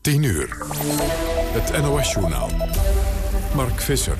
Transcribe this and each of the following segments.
10 uur. Het NOS-journaal. Mark Visser.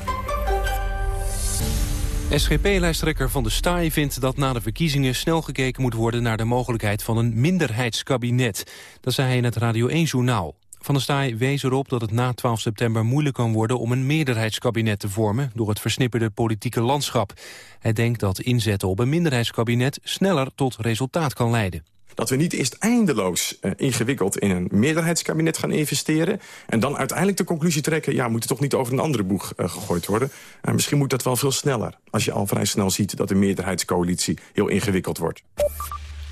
SGP-lijsttrekker Van de Staaij vindt dat na de verkiezingen snel gekeken moet worden naar de mogelijkheid van een minderheidskabinet. Dat zei hij in het Radio 1-journaal. Van der Staaij wees erop dat het na 12 september moeilijk kan worden om een meerderheidskabinet te vormen door het versnipperde politieke landschap. Hij denkt dat inzetten op een minderheidskabinet sneller tot resultaat kan leiden. Dat we niet eerst eindeloos uh, ingewikkeld in een meerderheidskabinet gaan investeren... en dan uiteindelijk de conclusie trekken... ja, moet het toch niet over een andere boeg uh, gegooid worden. Uh, misschien moet dat wel veel sneller. Als je al vrij snel ziet dat de meerderheidscoalitie heel ingewikkeld wordt.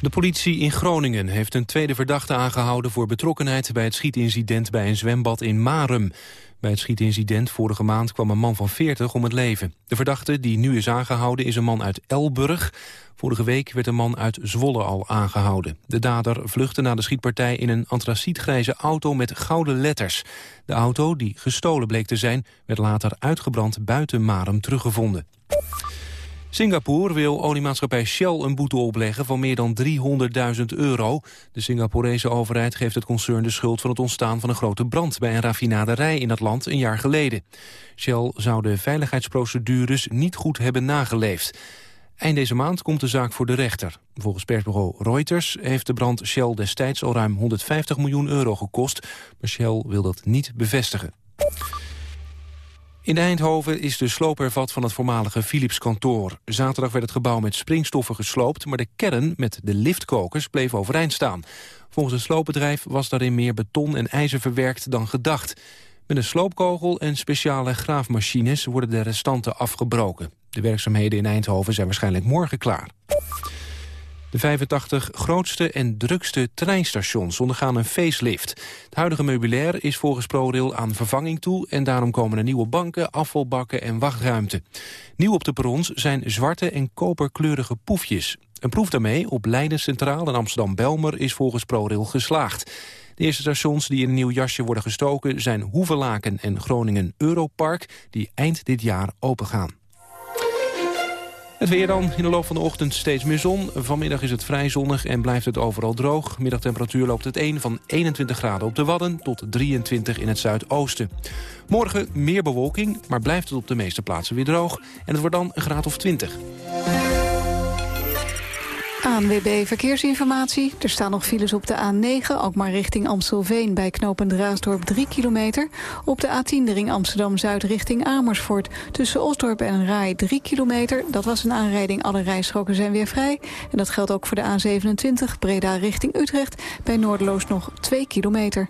De politie in Groningen heeft een tweede verdachte aangehouden... voor betrokkenheid bij het schietincident bij een zwembad in Marum. Bij het schietincident vorige maand kwam een man van 40 om het leven. De verdachte die nu is aangehouden is een man uit Elburg. Vorige week werd een man uit Zwolle al aangehouden. De dader vluchtte na de schietpartij in een antracietgrijze auto met gouden letters. De auto, die gestolen bleek te zijn, werd later uitgebrand buiten Marum teruggevonden. Singapore wil oliemaatschappij Shell een boete opleggen van meer dan 300.000 euro. De Singaporese overheid geeft het concern de schuld van het ontstaan van een grote brand bij een raffinaderij in dat land een jaar geleden. Shell zou de veiligheidsprocedures niet goed hebben nageleefd. Eind deze maand komt de zaak voor de rechter. Volgens persbureau Reuters heeft de brand Shell destijds al ruim 150 miljoen euro gekost, maar Shell wil dat niet bevestigen. In Eindhoven is de sloophervat van het voormalige Philips kantoor. Zaterdag werd het gebouw met springstoffen gesloopt... maar de kern met de liftkokers bleef overeind staan. Volgens het sloopbedrijf was daarin meer beton en ijzer verwerkt dan gedacht. Met een sloopkogel en speciale graafmachines worden de restanten afgebroken. De werkzaamheden in Eindhoven zijn waarschijnlijk morgen klaar. De 85 grootste en drukste treinstations ondergaan een facelift. Het huidige meubilair is volgens ProRail aan vervanging toe... en daarom komen er nieuwe banken, afvalbakken en wachtruimte. Nieuw op de perrons zijn zwarte en koperkleurige poefjes. Een proef daarmee op Leiden Centraal en Amsterdam-Belmer is volgens ProRail geslaagd. De eerste stations die in een nieuw jasje worden gestoken... zijn Hoevelaken en Groningen Europark, die eind dit jaar opengaan. Het weer dan. In de loop van de ochtend steeds meer zon. Vanmiddag is het vrij zonnig en blijft het overal droog. Middagtemperatuur loopt het 1 van 21 graden op de Wadden... tot 23 in het zuidoosten. Morgen meer bewolking, maar blijft het op de meeste plaatsen weer droog. En het wordt dan een graad of 20. ANWB Verkeersinformatie. Er staan nog files op de A9, ook maar richting Amstelveen... bij knooppunt Raasdorp 3 kilometer. Op de A10 de ring Amsterdam-Zuid richting Amersfoort. Tussen Osdorp en Rai 3 kilometer. Dat was een aanrijding, alle rijstroken zijn weer vrij. En dat geldt ook voor de A27 Breda richting Utrecht. Bij Noordeloos nog 2 kilometer.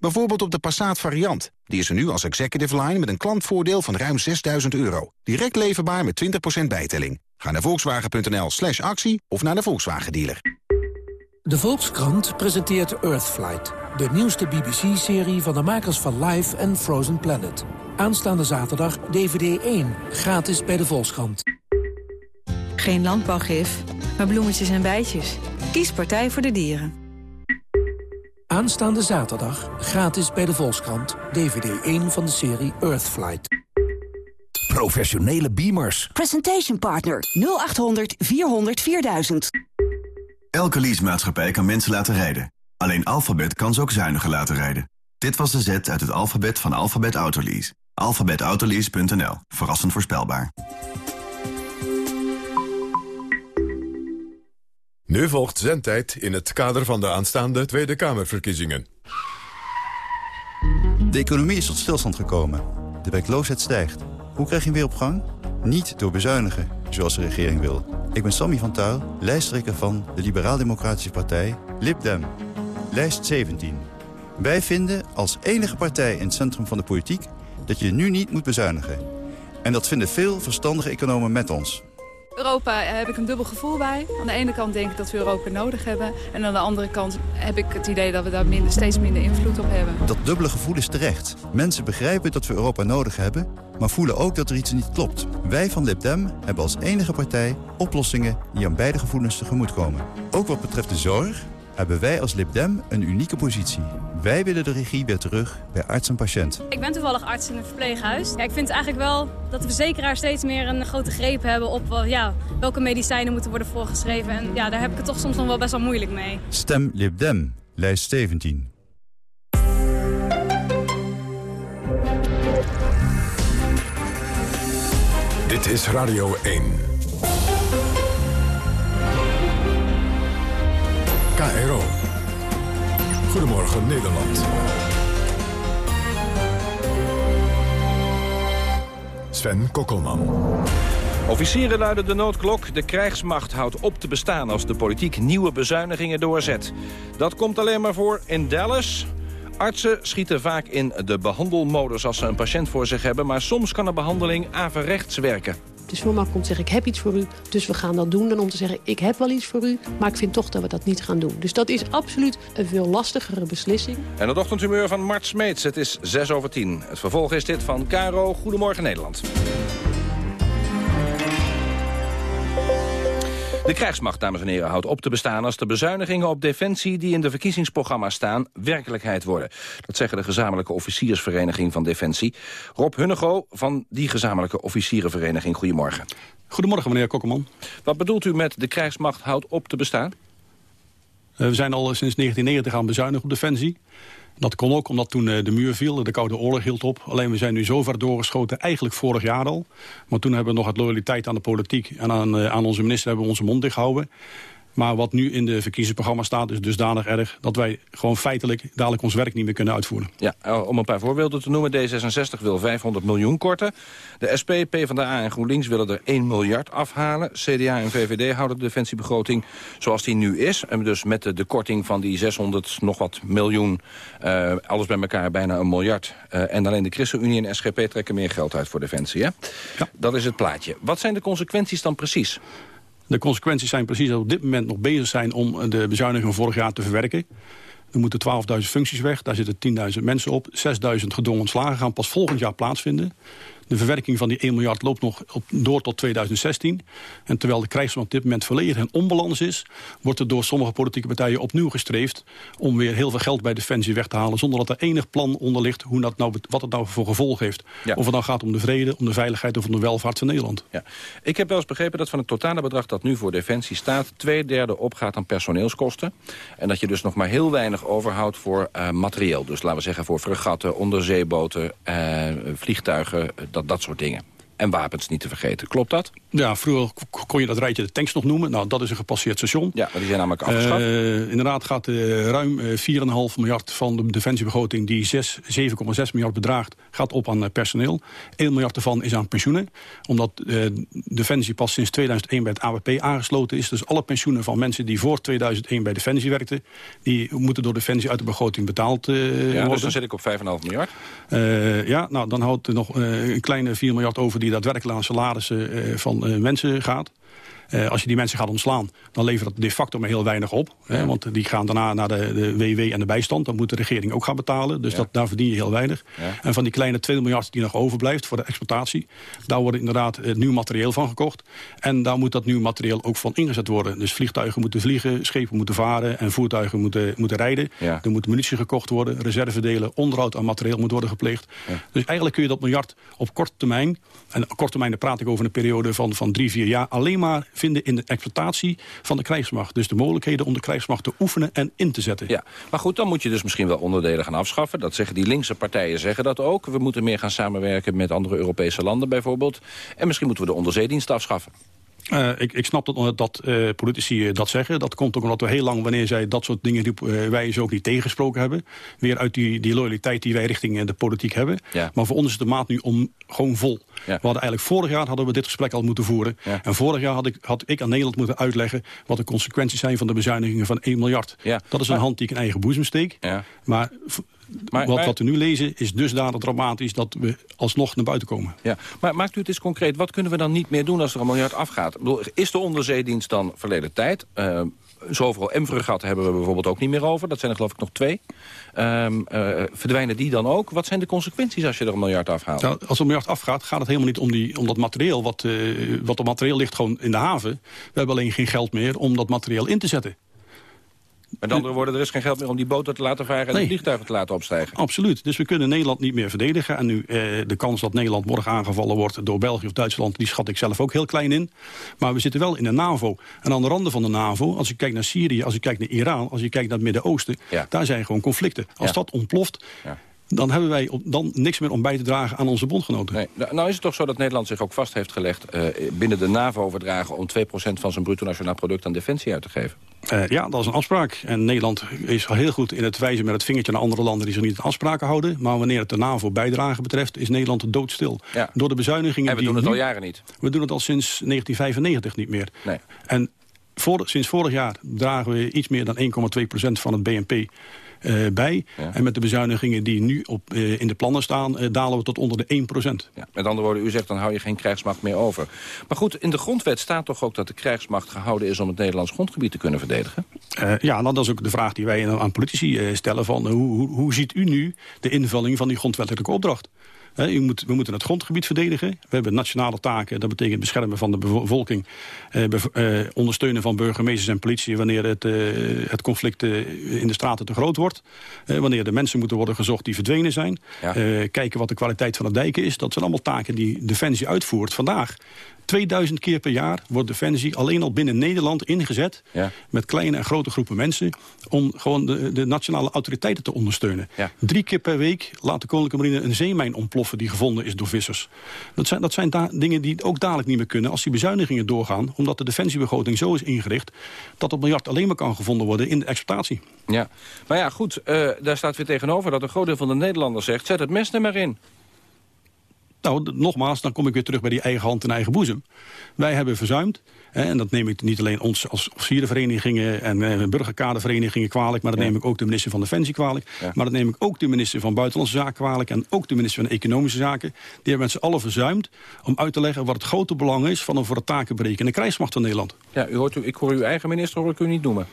Bijvoorbeeld op de Passat variant. Die is er nu als executive line met een klantvoordeel van ruim 6000 euro. Direct leverbaar met 20% bijtelling. Ga naar volkswagen.nl slash actie of naar de Volkswagen dealer. De Volkskrant presenteert Earthflight. De nieuwste BBC-serie van de makers van Life en Frozen Planet. Aanstaande zaterdag DVD 1, gratis bij de Volkskrant. Geen landbouwgif, maar bloemetjes en bijtjes. Kies Partij voor de Dieren. Aanstaande zaterdag gratis bij de Volkskrant. DVD 1 van de serie Earthflight. Professionele beamers. Presentation partner 0800 400 4000. Elke leasemaatschappij kan mensen laten rijden. Alleen Alphabet kan ze ook zuiniger laten rijden. Dit was de zet uit het alfabet van Alphabet Autolease. Alphabetautolease.nl. Verrassend voorspelbaar. Nu volgt zendtijd in het kader van de aanstaande Tweede Kamerverkiezingen. De economie is tot stilstand gekomen. De werkloosheid stijgt. Hoe krijg je weer op gang? Niet door bezuinigen, zoals de regering wil. Ik ben Sammy van Tuil, lijsttrekker van de Liberaal-Democratische Partij, LibDem. Lijst 17. Wij vinden als enige partij in het centrum van de politiek... dat je nu niet moet bezuinigen. En dat vinden veel verstandige economen met ons. Europa heb ik een dubbel gevoel bij. Aan de ene kant denk ik dat we Europa nodig hebben. En aan de andere kant heb ik het idee dat we daar minder, steeds minder invloed op hebben. Dat dubbele gevoel is terecht. Mensen begrijpen dat we Europa nodig hebben, maar voelen ook dat er iets niet klopt. Wij van Lib Dem hebben als enige partij oplossingen die aan beide gevoelens tegemoet komen. Ook wat betreft de zorg hebben wij als Lib Dem een unieke positie. Wij willen de regie weer terug bij arts en patiënt. Ik ben toevallig arts in een verpleeghuis. Ja, ik vind eigenlijk wel dat de verzekeraar steeds meer een grote greep hebben op uh, ja, welke medicijnen moeten worden voorgeschreven. En ja, daar heb ik het toch soms nog wel best wel moeilijk mee. Stem Lib Dem, lijst 17. Dit is Radio 1. Goedemorgen Nederland. Sven Kokkelman. Officieren luiden de noodklok. De krijgsmacht houdt op te bestaan als de politiek nieuwe bezuinigingen doorzet. Dat komt alleen maar voor in Dallas. Artsen schieten vaak in de behandelmodus als ze een patiënt voor zich hebben... maar soms kan een behandeling averechts werken. De firma komt zeggen, ik heb iets voor u, dus we gaan dat doen. Dan om te zeggen, ik heb wel iets voor u, maar ik vind toch dat we dat niet gaan doen. Dus dat is absoluut een veel lastigere beslissing. En het ochtendhumeur van Mart Smeets, het is 6 over 10. Het vervolg is dit van Caro Goedemorgen Nederland. De krijgsmacht, dames en heren, houdt op te bestaan als de bezuinigingen op defensie die in de verkiezingsprogramma's staan werkelijkheid worden. Dat zeggen de gezamenlijke officiersvereniging van Defensie. Rob Hunnego van die gezamenlijke officierenvereniging. Goedemorgen. Goedemorgen, meneer Kokkerman. Wat bedoelt u met de krijgsmacht houdt op te bestaan? Uh, we zijn al sinds 1990 aan bezuinigen op defensie. Dat kon ook omdat toen de muur viel, de Koude Oorlog hield op. Alleen we zijn nu zo ver doorgeschoten, eigenlijk vorig jaar al. Maar toen hebben we nog het loyaliteit aan de politiek en aan, aan onze minister hebben we onze mond dicht gehouden. Maar wat nu in de verkiezingsprogramma staat is dusdanig erg... dat wij gewoon feitelijk dadelijk ons werk niet meer kunnen uitvoeren. Ja, om een paar voorbeelden te noemen. D66 wil 500 miljoen korten. De SP, PvdA en GroenLinks willen er 1 miljard afhalen. CDA en VVD houden de defensiebegroting zoals die nu is. En dus met de, de korting van die 600 nog wat miljoen... Uh, alles bij elkaar bijna een miljard. Uh, en alleen de ChristenUnie en SGP trekken meer geld uit voor defensie. Hè? Ja. Dat is het plaatje. Wat zijn de consequenties dan precies? De consequenties zijn precies dat we op dit moment nog bezig zijn om de bezuinigingen van vorig jaar te verwerken. Er moeten 12.000 functies weg, daar zitten 10.000 mensen op. 6.000 gedwongen ontslagen gaan pas volgend jaar plaatsvinden. De verwerking van die 1 miljard loopt nog op, door tot 2016. En terwijl de krijgsmacht op dit moment volledig in onbalans is... wordt er door sommige politieke partijen opnieuw gestreefd... om weer heel veel geld bij Defensie weg te halen... zonder dat er enig plan onder ligt hoe dat nou, wat het nou voor gevolg heeft. Ja. Of het nou gaat om de vrede, om de veiligheid of om de welvaart van Nederland. Ja. Ik heb wel eens begrepen dat van het totale bedrag dat nu voor Defensie staat... twee derde opgaat aan personeelskosten. En dat je dus nog maar heel weinig overhoudt voor uh, materieel. Dus laten we zeggen voor fregatten, onderzeeboten, uh, vliegtuigen... Dat dat, soort dingen. En wapens niet te vergeten. Klopt dat? Ja, vroeger kon je dat rijtje de tanks nog noemen. Nou, dat is een gepasseerd station. Ja, maar die zijn namelijk afgeschaft. Uh, inderdaad gaat uh, ruim uh, 4,5 miljard van de defensiebegroting... die 7,6 miljard bedraagt, gaat op aan personeel. 1 miljard ervan is aan pensioenen. Omdat Defensie pas sinds 2001 bij het AWP aangesloten is. Dus alle pensioenen van mensen die voor 2001 bij Defensie werkten... die moeten door Defensie uit de begroting betaald ja, worden. Dus dan zit ik op 5,5 miljard? ja, nou, dan houdt er nog een kleine 4 miljard over... die daadwerkelijk aan salarissen uh, van uh, mensen gaat. Uh, als je die mensen gaat ontslaan, dan levert dat de facto maar heel weinig op. Ja. Hè, want die gaan daarna naar de, de WW en de bijstand. Dan moet de regering ook gaan betalen. Dus ja. dat, daar verdien je heel weinig. Ja. En van die kleine 2 miljard die nog overblijft voor de exploitatie... daar wordt inderdaad uh, nieuw materieel van gekocht. En daar moet dat nieuw materieel ook van ingezet worden. Dus vliegtuigen moeten vliegen, schepen moeten varen... en voertuigen moeten, moeten rijden. Er moet munitie gekocht worden, reservedelen, onderhoud aan materieel moet worden gepleegd. Dus eigenlijk kun je dat miljard op korte termijn... en op korte termijn praat ik over een periode van, van drie, vier jaar... alleen maar vinden in de exploitatie van de krijgsmacht. Dus de mogelijkheden om de krijgsmacht te oefenen en in te zetten. Ja, maar goed, dan moet je dus misschien wel onderdelen gaan afschaffen. Dat zeggen die linkse partijen zeggen dat ook. We moeten meer gaan samenwerken met andere Europese landen bijvoorbeeld. En misschien moeten we de onderzeedienst afschaffen. Uh, ik, ik, snap dat, dat uh, politici dat zeggen. Dat komt ook omdat we heel lang, wanneer zij dat soort dingen riepen... Uh, wij ze ook niet tegensproken hebben. Weer uit die, die loyaliteit die wij richting de politiek hebben. Ja. Maar voor ons is de maat nu om, gewoon vol. Ja. We hadden eigenlijk vorig jaar hadden we dit gesprek al moeten voeren. Ja. En vorig jaar had ik, had ik aan Nederland moeten uitleggen... wat de consequenties zijn van de bezuinigingen van 1 miljard. Dat is een hand die ik in eigen boezem steek. Maar wat, wat we nu lezen is dusdanig dramatisch dat we alsnog naar buiten komen. Ja, maar maakt u het eens concreet. Wat kunnen we dan niet meer doen als er een miljard afgaat? Bedoel, is de onderzeedienst dan verleden tijd? Uh, zoveel M-fregatten hebben we bijvoorbeeld ook niet meer over. Dat zijn er geloof ik nog twee. Um, uh, verdwijnen die dan ook? Wat zijn de consequenties als je er een miljard afhaalt? Nou, als er een miljard afgaat, gaat het helemaal niet om, die, om dat materieel. Wat, uh, wat materieel ligt gewoon in de haven. We hebben alleen geen geld meer om dat materieel in te zetten. Met andere woorden, er is geen geld meer om die boten te laten varen... en nee. de vliegtuigen te laten opstijgen. Absoluut. Dus we kunnen Nederland niet meer verdedigen. En nu eh, de kans dat Nederland morgen aangevallen wordt door België of Duitsland... die schat ik zelf ook heel klein in. Maar we zitten wel in de NAVO. En aan de randen van de NAVO, als je kijkt naar Syrië... als je kijkt naar Iran, als je kijkt naar het Midden-Oosten... Ja. daar zijn gewoon conflicten. Als ja. dat ontploft... Ja dan hebben wij op, dan niks meer om bij te dragen aan onze bondgenoten. Nee. Nou is het toch zo dat Nederland zich ook vast heeft gelegd... Uh, binnen de NAVO-verdragen om 2% van zijn bruto nationaal product aan defensie uit te geven? Uh, ja, dat is een afspraak. En Nederland is heel goed in het wijzen met het vingertje naar andere landen... die zich niet aan afspraken houden. Maar wanneer het de NAVO-bijdrage betreft, is Nederland doodstil. Ja. Door de bezuinigingen... En we doen het nu, al jaren niet. We doen het al sinds 1995 niet meer. Nee. En voor, sinds vorig jaar dragen we iets meer dan 1,2% van het BNP uh, bij. Ja. En met de bezuinigingen die nu op, uh, in de plannen staan... Uh, dalen we tot onder de 1%. Ja, met andere woorden, u zegt dan hou je geen krijgsmacht meer over. Maar goed, in de grondwet staat toch ook dat de krijgsmacht gehouden is... om het Nederlands grondgebied te kunnen verdedigen? ja, nou, dat is ook de vraag die wij aan politici stellen. Van, hoe, hoe, hoe ziet u nu de invulling van die grondwettelijke opdracht? U moet, we moeten het grondgebied verdedigen. We hebben nationale taken. Dat betekent beschermen van de bevolking. Eh, eh, ondersteunen van burgemeesters en politie... wanneer het, eh, het conflict in de straten te groot wordt. wanneer de mensen moeten worden gezocht die verdwenen zijn. Ja. kijken wat de kwaliteit van de dijken is. Dat zijn allemaal taken die Defensie uitvoert. Vandaag 2000 keer per jaar wordt Defensie alleen al binnen Nederland ingezet... Ja. met kleine en grote groepen mensen... om gewoon de, de nationale autoriteiten te ondersteunen. Ja. Drie keer per week laat de Koninklijke Marine een zeemijn ontploffen... die gevonden is door vissers. Dat zijn, dat zijn dingen die ook dadelijk niet meer kunnen... als die bezuinigingen doorgaan, omdat de defensiebegroting zo is ingericht... dat het miljard alleen maar kan gevonden worden in de exploitatie. Ja, maar ja, goed, uh, daar staat weer tegenover dat een groot deel van de Nederlanders zegt... zet het mes er maar in. Nou, nogmaals, dan kom ik weer terug bij die eigen hand en eigen boezem. Wij hebben verzuimd, hè, en dat neem ik niet alleen ons als officierenverenigingen... en eh, burgerkaderverenigingen kwalijk... maar dat ja. neem ik ook de minister van Defensie kwalijk. Ja. Maar dat neem ik ook de minister van Buitenlandse Zaken kwalijk... en ook de minister van Economische Zaken. Die hebben met z'n allen verzuimd om uit te leggen... wat het grote belang is van een voor het takenberekende krijgsmacht van Nederland. Ja, u hoort, u, ik hoor uw eigen minister hoor ik u niet noemen.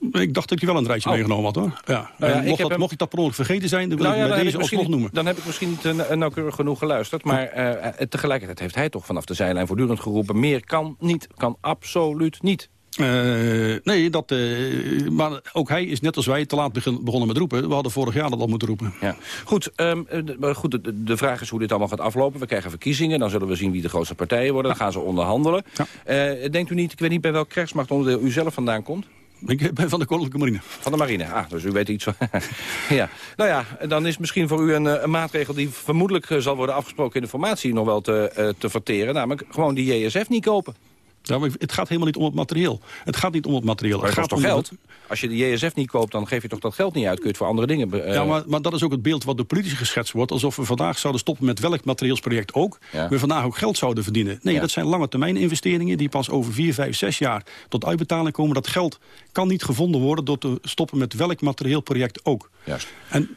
Ik dacht dat ik je wel een rijtje oh. meegenomen had, hoor. Ja. Nou ja, mocht, dat, hem... mocht ik dat per ongeluk vergeten zijn, dan wil nou ja, ik bij deze alsnog noemen. Dan heb ik misschien niet uh, nauwkeurig genoeg geluisterd. Maar uh, tegelijkertijd heeft hij toch vanaf de zijlijn voortdurend geroepen... meer kan niet, kan absoluut niet. Uh, nee, dat, uh, maar ook hij is net als wij te laat begin, begonnen met roepen. We hadden vorig jaar dat al moeten roepen. Ja. Goed, um, de, goed de, de, vraag is hoe dit allemaal gaat aflopen. We krijgen verkiezingen, dan zullen we zien wie de grootste partijen worden. Dan gaan ze onderhandelen. Ja. Uh, denkt u niet, ik weet niet bij welk krijgsmachtonderdeel u zelf vandaan komt? Ik ben van de Koninklijke Marine. Van de Marine, ah, dus u weet iets van... ja. Nou ja, dan is misschien voor u een, een maatregel... die vermoedelijk zal worden afgesproken in de formatie... nog wel te, uh, te verteren, namelijk gewoon die JSF niet kopen. Ja, maar het gaat helemaal niet om het materieel. Het gaat niet om het materieel. Maar het, het gaat toch geld? Als je de JSF niet koopt, dan geef je toch dat geld niet uit. Kun je het voor andere dingen... Uh... Ja, maar, maar dat is ook het beeld wat door politici geschetst wordt. Alsof we vandaag zouden stoppen met welk materieelsproject ook. Ja. We vandaag ook geld zouden verdienen. Nee, ja. dat zijn lange termijn investeringen... die pas over 4, 5, 6 jaar tot uitbetaling komen. Dat geld kan niet gevonden worden door te stoppen met welk materieelproject ook. Juist. En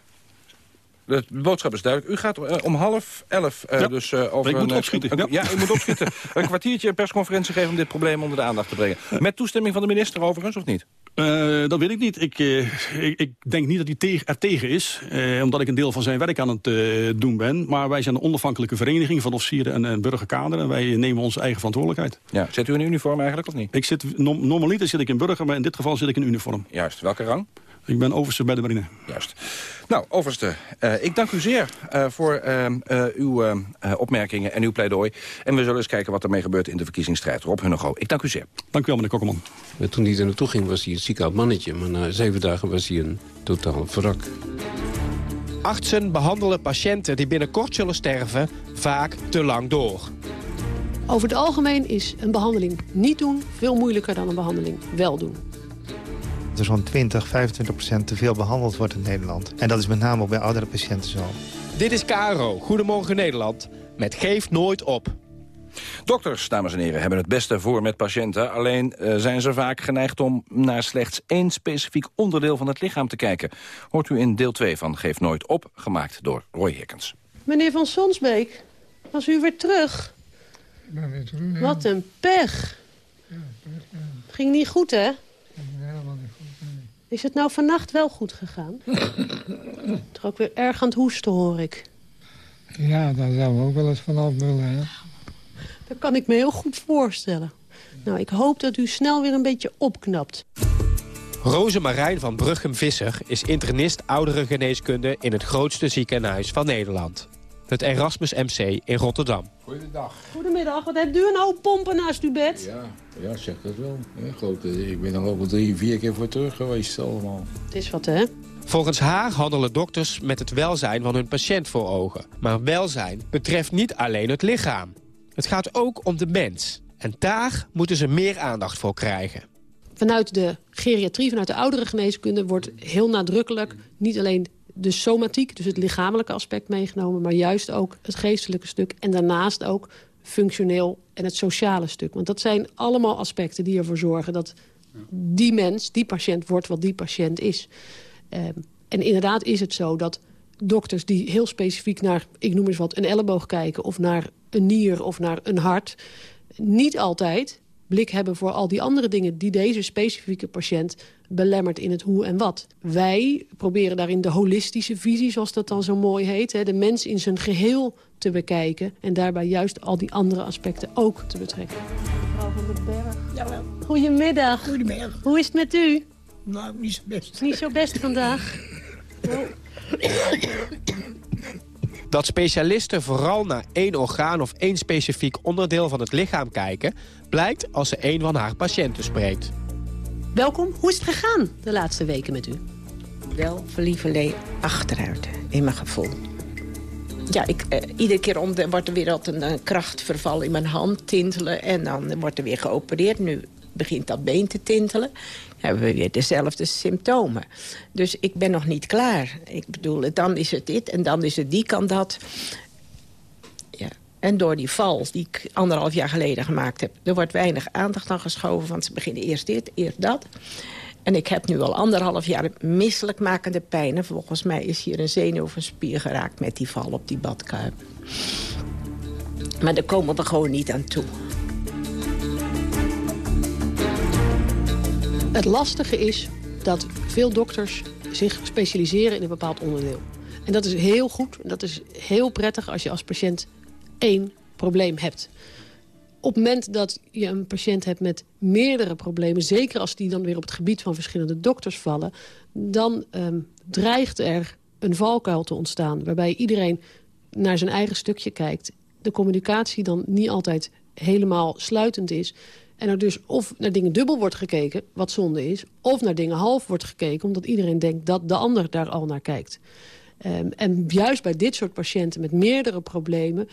de boodschap is duidelijk. U gaat uh, om half elf uh, ja. dus uh, over... Ik moet een, opschieten. Een, ja. u moet opschieten. een kwartiertje een persconferentie geven om dit probleem onder de aandacht te brengen. Met toestemming van de minister overigens, of niet? Dat weet ik niet. Ik, ik, ik, denk niet dat hij er tegen is. Omdat ik een deel van zijn werk aan het doen ben. Maar wij zijn een onafhankelijke vereniging van officieren en, en burgerkader. En wij nemen onze eigen verantwoordelijkheid. Ja. Zit u in uniform eigenlijk of niet? Ik zit, nom, normaliter zit ik in burger, maar in dit geval zit ik in uniform. Juist. Welke rang? Ik ben overste bij de marine. Juist. Nou, overste, uh, ik dank u zeer uh, voor uh, uw opmerkingen en uw pleidooi. En we zullen eens kijken wat ermee gebeurt in de verkiezingsstrijd. Rob Hunnego, ik dank u zeer. Dank u wel, meneer Kokkelman. Toen hij er naartoe ging was hij een ziek oud mannetje. Maar na zeven dagen was hij een totaal wrak. Artsen behandelen patiënten die binnenkort zullen sterven vaak te lang door. Over het algemeen is een behandeling niet doen veel moeilijker dan een behandeling wel doen er zo'n 20, 25 procent te veel behandeld wordt in Nederland. En dat is met name ook bij oudere patiënten zo. Dit is KRO, Goedemorgen Nederland, met Geef Nooit Op. Dokters, dames en heren, hebben het beste voor met patiënten. Alleen uh, zijn ze vaak geneigd om naar slechts één specifiek onderdeel van het lichaam te kijken. Hoort u in deel 2 van Geef Nooit Op, gemaakt door Roy Hickens. Meneer Van Sonsbeek, was u weer terug? Ik ben weer terug, ja. Wat een pech. Ja, pech, ja. Ging niet goed, hè? Ging helemaal niet goed, nee. Is het nou vannacht wel goed gegaan? Toch ook weer erg aan het hoesten, hoor ik. Ja, daar zouden we ook wel eens van afbullen, hè. Dat kan ik me heel goed voorstellen. Nou, ik hoop dat u snel weer een beetje opknapt. Rosemarijn van Bruggen-Visser is internist ouderengeneeskunde... in het grootste ziekenhuis van Nederland. Het Erasmus MC in Rotterdam. Goedendag. Goedemiddag, wat hebt u een hoop pompen naast uw bed? Ja, ja zeg dat wel. Ja, grote, ik ben er ook al drie, vier keer voor terug geweest allemaal. Het is wat, hè? Volgens haar handelen dokters met het welzijn van hun patiënt voor ogen. Maar welzijn betreft niet alleen het lichaam. Het gaat ook om de mens. En daar moeten ze meer aandacht voor krijgen. Vanuit de geriatrie, vanuit de ouderengeneeskunde... wordt heel nadrukkelijk niet alleen de somatiek, dus het lichamelijke aspect meegenomen... maar juist ook het geestelijke stuk. En daarnaast ook functioneel en het sociale stuk. Want dat zijn allemaal aspecten die ervoor zorgen... dat die mens, die patiënt, wordt wat die patiënt is. Um, en inderdaad is het zo dat dokters die heel specifiek naar, ik noem eens wat, een elleboog kijken... of naar een nier of naar een hart... niet altijd blik hebben voor al die andere dingen... die deze specifieke patiënt belemmert in het hoe en wat. Wij proberen daarin de holistische visie, zoals dat dan zo mooi heet... Hè, de mens in zijn geheel te bekijken... en daarbij juist al die andere aspecten ook te betrekken. Mevrouw van den Berg. Jawel. Goedemiddag. Goedemiddag. Hoe is het met u? Nou, niet zo best. Niet zo best vandaag. Oh. Dat specialisten vooral naar één orgaan of één specifiek onderdeel van het lichaam kijken... blijkt als ze een van haar patiënten spreekt. Welkom. Hoe is het gegaan de laatste weken met u? Wel verlievelee achteruit, in mijn gevoel. Ja, ik, eh, iedere keer om de, wordt er weer wat een, een krachtverval in mijn hand tintelen... en dan wordt er weer geopereerd. Nu begint dat been te tintelen hebben we weer dezelfde symptomen. Dus ik ben nog niet klaar. Ik bedoel, dan is het dit en dan is het die kan dat. Ja. En door die val die ik anderhalf jaar geleden gemaakt heb... er wordt weinig aandacht aan geschoven, want ze beginnen eerst dit, eerst dat. En ik heb nu al anderhalf jaar misselijkmakende pijn. En volgens mij is hier een zenuw of een spier geraakt met die val op die badkuip. Maar daar komen we gewoon niet aan toe. Het lastige is dat veel dokters zich specialiseren in een bepaald onderdeel. En dat is heel goed dat is heel prettig als je als patiënt één probleem hebt. Op het moment dat je een patiënt hebt met meerdere problemen... zeker als die dan weer op het gebied van verschillende dokters vallen... dan um, dreigt er een valkuil te ontstaan... waarbij iedereen naar zijn eigen stukje kijkt. De communicatie dan niet altijd helemaal sluitend is... En er dus of naar dingen dubbel wordt gekeken, wat zonde is... of naar dingen half wordt gekeken, omdat iedereen denkt dat de ander daar al naar kijkt. Um, en juist bij dit soort patiënten met meerdere problemen...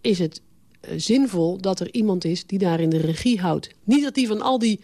is het uh, zinvol dat er iemand is die daarin de regie houdt. Niet dat die van al die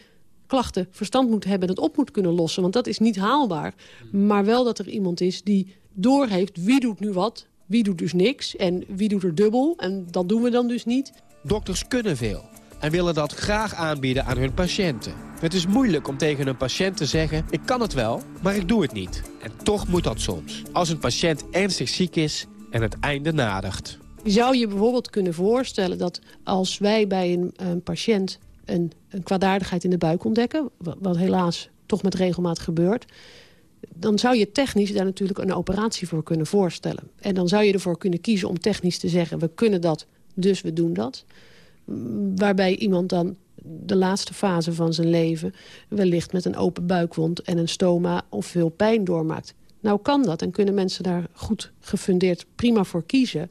klachten verstand moet hebben en het op moet kunnen lossen... want dat is niet haalbaar. Maar wel dat er iemand is die doorheeft wie doet nu wat... wie doet dus niks en wie doet er dubbel. En dat doen we dan dus niet. Dokters kunnen veel en willen dat graag aanbieden aan hun patiënten. Het is moeilijk om tegen een patiënt te zeggen... ik kan het wel, maar ik doe het niet. En toch moet dat soms. Als een patiënt ernstig ziek is en het einde nadert. Zou je bijvoorbeeld kunnen voorstellen dat als wij bij een, een patiënt... Een, een kwaadaardigheid in de buik ontdekken... wat helaas toch met regelmaat gebeurt... dan zou je technisch daar natuurlijk een operatie voor kunnen voorstellen. En dan zou je ervoor kunnen kiezen om technisch te zeggen... we kunnen dat, dus we doen dat waarbij iemand dan de laatste fase van zijn leven... wellicht met een open buikwond en een stoma of veel pijn doormaakt. Nou kan dat en kunnen mensen daar goed gefundeerd prima voor kiezen.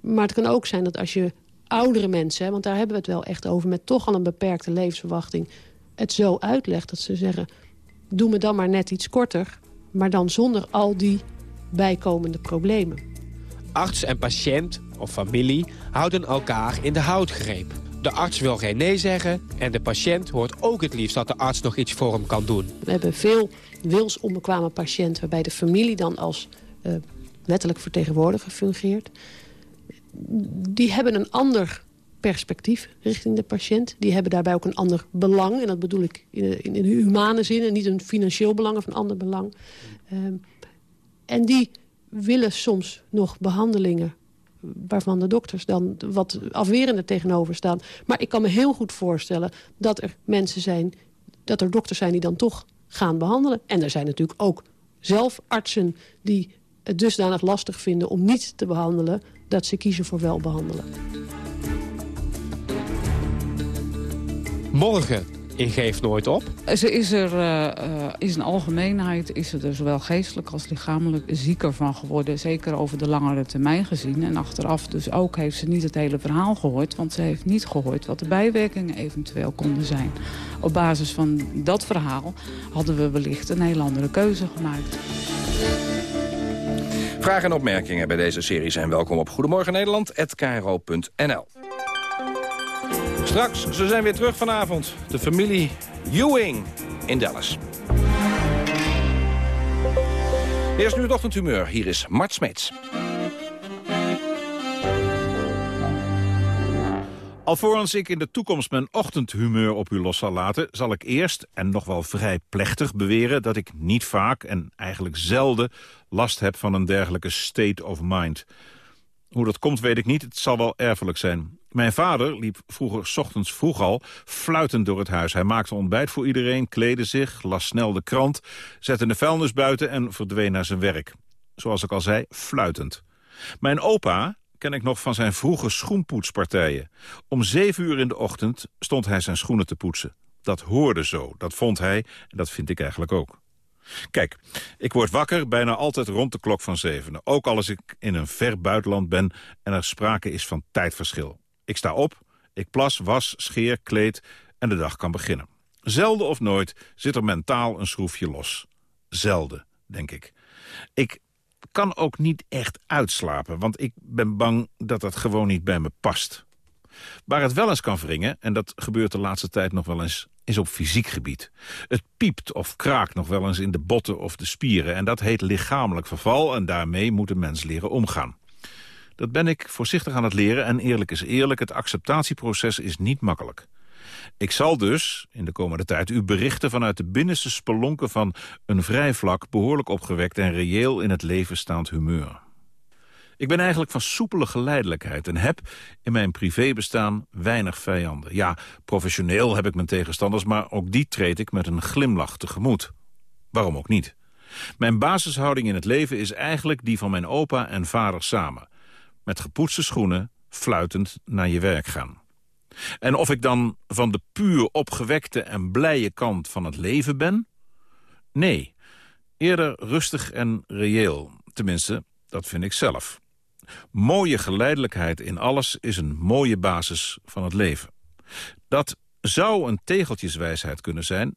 Maar het kan ook zijn dat als je oudere mensen... want daar hebben we het wel echt over... met toch al een beperkte levensverwachting... het zo uitlegt dat ze zeggen... doe me dan maar net iets korter... maar dan zonder al die bijkomende problemen. Arts en patiënt of familie houden elkaar in de houtgreep. De arts wil geen nee zeggen en de patiënt hoort ook het liefst dat de arts nog iets voor hem kan doen. We hebben veel wilsonbekwame patiënten waarbij de familie dan als wettelijk vertegenwoordiger fungeert. Die hebben een ander perspectief richting de patiënt. Die hebben daarbij ook een ander belang. En dat bedoel ik in, in, in humane zin en niet een financieel belang of een ander belang. Ehm, en die willen soms nog behandelingen waarvan de dokters dan wat afwerender tegenover staan. Maar ik kan me heel goed voorstellen dat er mensen zijn... dat er dokters zijn die dan toch gaan behandelen. En er zijn natuurlijk ook zelf artsen die het dusdanig lastig vinden om niet te behandelen... dat ze kiezen voor wel behandelen. Morgen in Geef Nooit Op. Ze is er uh, in zijn algemeenheid is ze er zowel geestelijk als lichamelijk zieker van geworden. Zeker over de langere termijn gezien. En achteraf dus ook heeft ze niet het hele verhaal gehoord. Want ze heeft niet gehoord wat de bijwerkingen eventueel konden zijn. Op basis van dat verhaal hadden we wellicht een heel andere keuze gemaakt. Vragen en opmerkingen bij deze serie zijn welkom op Goedemorgen Nederland@kro.nl. Straks, ze zijn weer terug vanavond. De familie Ewing in Dallas. Eerst nu het ochtendhumeur. Hier is Mart Smeets. Alvorens ik in de toekomst mijn ochtendhumeur op u los zal laten... zal ik eerst, en nog wel vrij plechtig, beweren... dat ik niet vaak en eigenlijk zelden last heb van een dergelijke state of mind. Hoe dat komt weet ik niet, het zal wel erfelijk zijn. Mijn vader liep vroeger s ochtends vroeg al fluitend door het huis. Hij maakte ontbijt voor iedereen, kleedde zich, las snel de krant... zette de vuilnis buiten en verdween naar zijn werk. Zoals ik al zei, fluitend. Mijn opa ken ik nog van zijn vroege schoenpoetspartijen. Om zeven uur in de ochtend stond hij zijn schoenen te poetsen. Dat hoorde zo, dat vond hij en dat vind ik eigenlijk ook. Kijk, ik word wakker bijna altijd rond de klok van zevenen. Ook al als ik in een ver buitenland ben en er sprake is van tijdverschil. Ik sta op, ik plas, was, scheer, kleed en de dag kan beginnen. Zelden of nooit zit er mentaal een schroefje los. Zelden, denk ik. Ik kan ook niet echt uitslapen, want ik ben bang dat dat gewoon niet bij me past. Waar het wel eens kan wringen, en dat gebeurt de laatste tijd nog wel eens, is op fysiek gebied. Het piept of kraakt nog wel eens in de botten of de spieren... en dat heet lichamelijk verval en daarmee moet een mens leren omgaan. Dat ben ik voorzichtig aan het leren en eerlijk is eerlijk... het acceptatieproces is niet makkelijk. Ik zal dus in de komende tijd u berichten vanuit de binnenste spelonken van een vrij vlak... behoorlijk opgewekt en reëel in het leven staand humeur. Ik ben eigenlijk van soepele geleidelijkheid en heb in mijn privébestaan weinig vijanden. Ja, professioneel heb ik mijn tegenstanders, maar ook die treed ik met een glimlach tegemoet. Waarom ook niet? Mijn basishouding in het leven is eigenlijk die van mijn opa en vader samen. Met gepoetste schoenen, fluitend naar je werk gaan. En of ik dan van de puur opgewekte en blije kant van het leven ben? Nee, eerder rustig en reëel. Tenminste, dat vind ik zelf. Mooie geleidelijkheid in alles is een mooie basis van het leven. Dat zou een tegeltjeswijsheid kunnen zijn,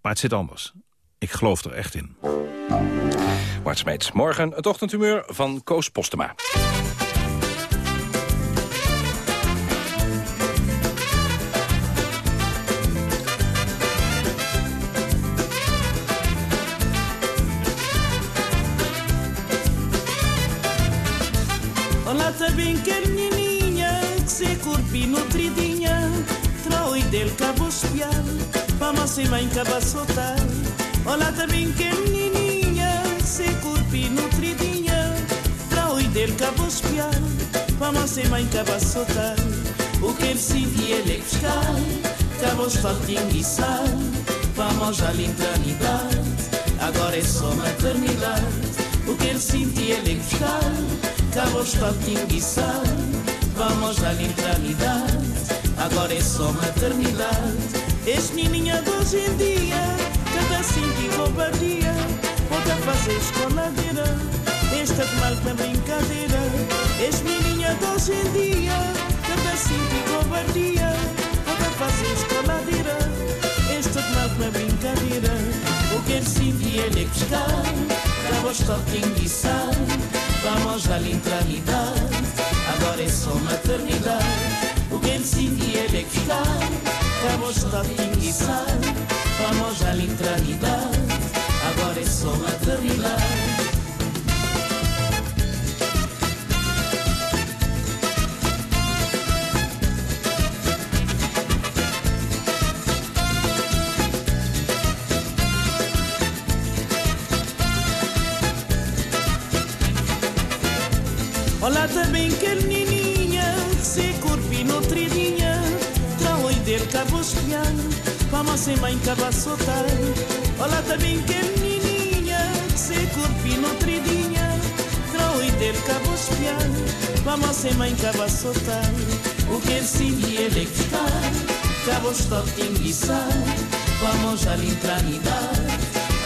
maar het zit anders. Ik geloof er echt in. Mart Smeets, morgen het ochtendhumeur van Koos Postema. Olá, tá bem carninha, que se corpi nutridinha, troi del cabo espial, vamos se mãe cabaçotar. Olá, tá bem carninha, del cabo vamos se mãe cabaçotar. O que ele se ele é fiscal, cabos fatinguiçar, vamos à lintranidade, agora é só maternidade. O que ele sentia ele é fiscal, cabos fatinguiçar, vamos à lintranidade, agora é só maternidade. És menininha de hoje em dia, cada cinco e covardia, pode fazer escoladeira, esta de mal na brincadeira. És menininha de hoje em dia, cada cinco e covardia, pode fazer escoladeira, esta de mal na brincadeira. O que ele sentia ele é fiscal, cabos fatinguiçar, vamos à literalidade, agora é só maternidade. O que ele sentia ele é fiscal, cabos fatinguiçar, vamos à literalidade, agora é só maternidade. Olha também que menininha, se corpi nutridinha, traoi del cabo espiar, vamos sem mãe caba soltar. Olha também que menininha, se corpi nutridinha, traoi del cabo espiar, vamos sem mãe caba soltar. O que se ele ficar, cabo stop enguiçar, vamos já intranidade,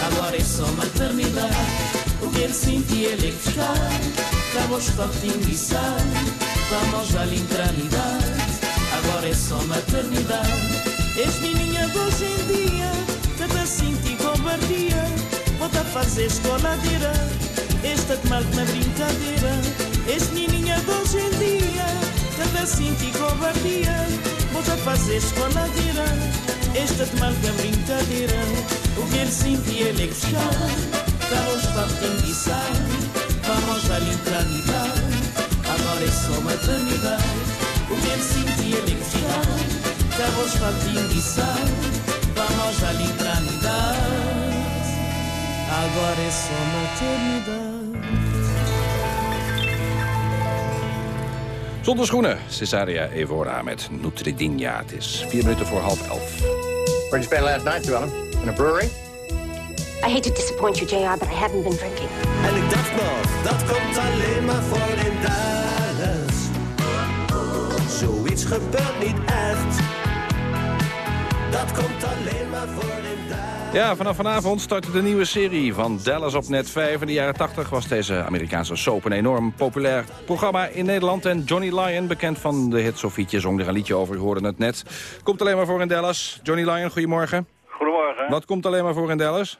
agora é só maternidade. O que ele sentia ele ficar, Acabou-se a optimizar Vamos à lintranidade Agora é só maternidade. És menina de hoje em dia. Cada cinto e covardia, Volta a fazer escoladeira. Esta que marca na brincadeira. És menina de hoje em dia. Cada cinto e covardia, Volta a fazer escoladeira. Esta que marca brincadeira. O que ele sente ele é gostar Acabou-se a optimizar vamos dar intranidade, agora é só maternidade. O que sentia ele que ficar, carros para enguiçar, vamos dar intranidade, agora é só maternidade. Zonder schoenen, Cesaria Evora met Nutridinha. Het is vier minuten voor half elf. Where'd you spend last night, Llewellyn? In a brewery? I hate to disappoint you, JR, but I haven't been drinking. En ik dacht nog, dat komt alleen maar voor in Dallas. Zoiets gebeurt niet echt. Dat komt alleen maar voor in Dallas. Ja, vanaf vanavond startte de nieuwe serie van Dallas op Net 5. In de jaren 80 was deze Amerikaanse soap een enorm populair programma in Nederland. En Johnny Lyon, bekend van de hit Sofietje, zong er een liedje over. U hoorde het net. Komt alleen maar voor in Dallas. Johnny Lyon, goedemorgen. Goedemorgen. Wat komt alleen maar voor in Dallas?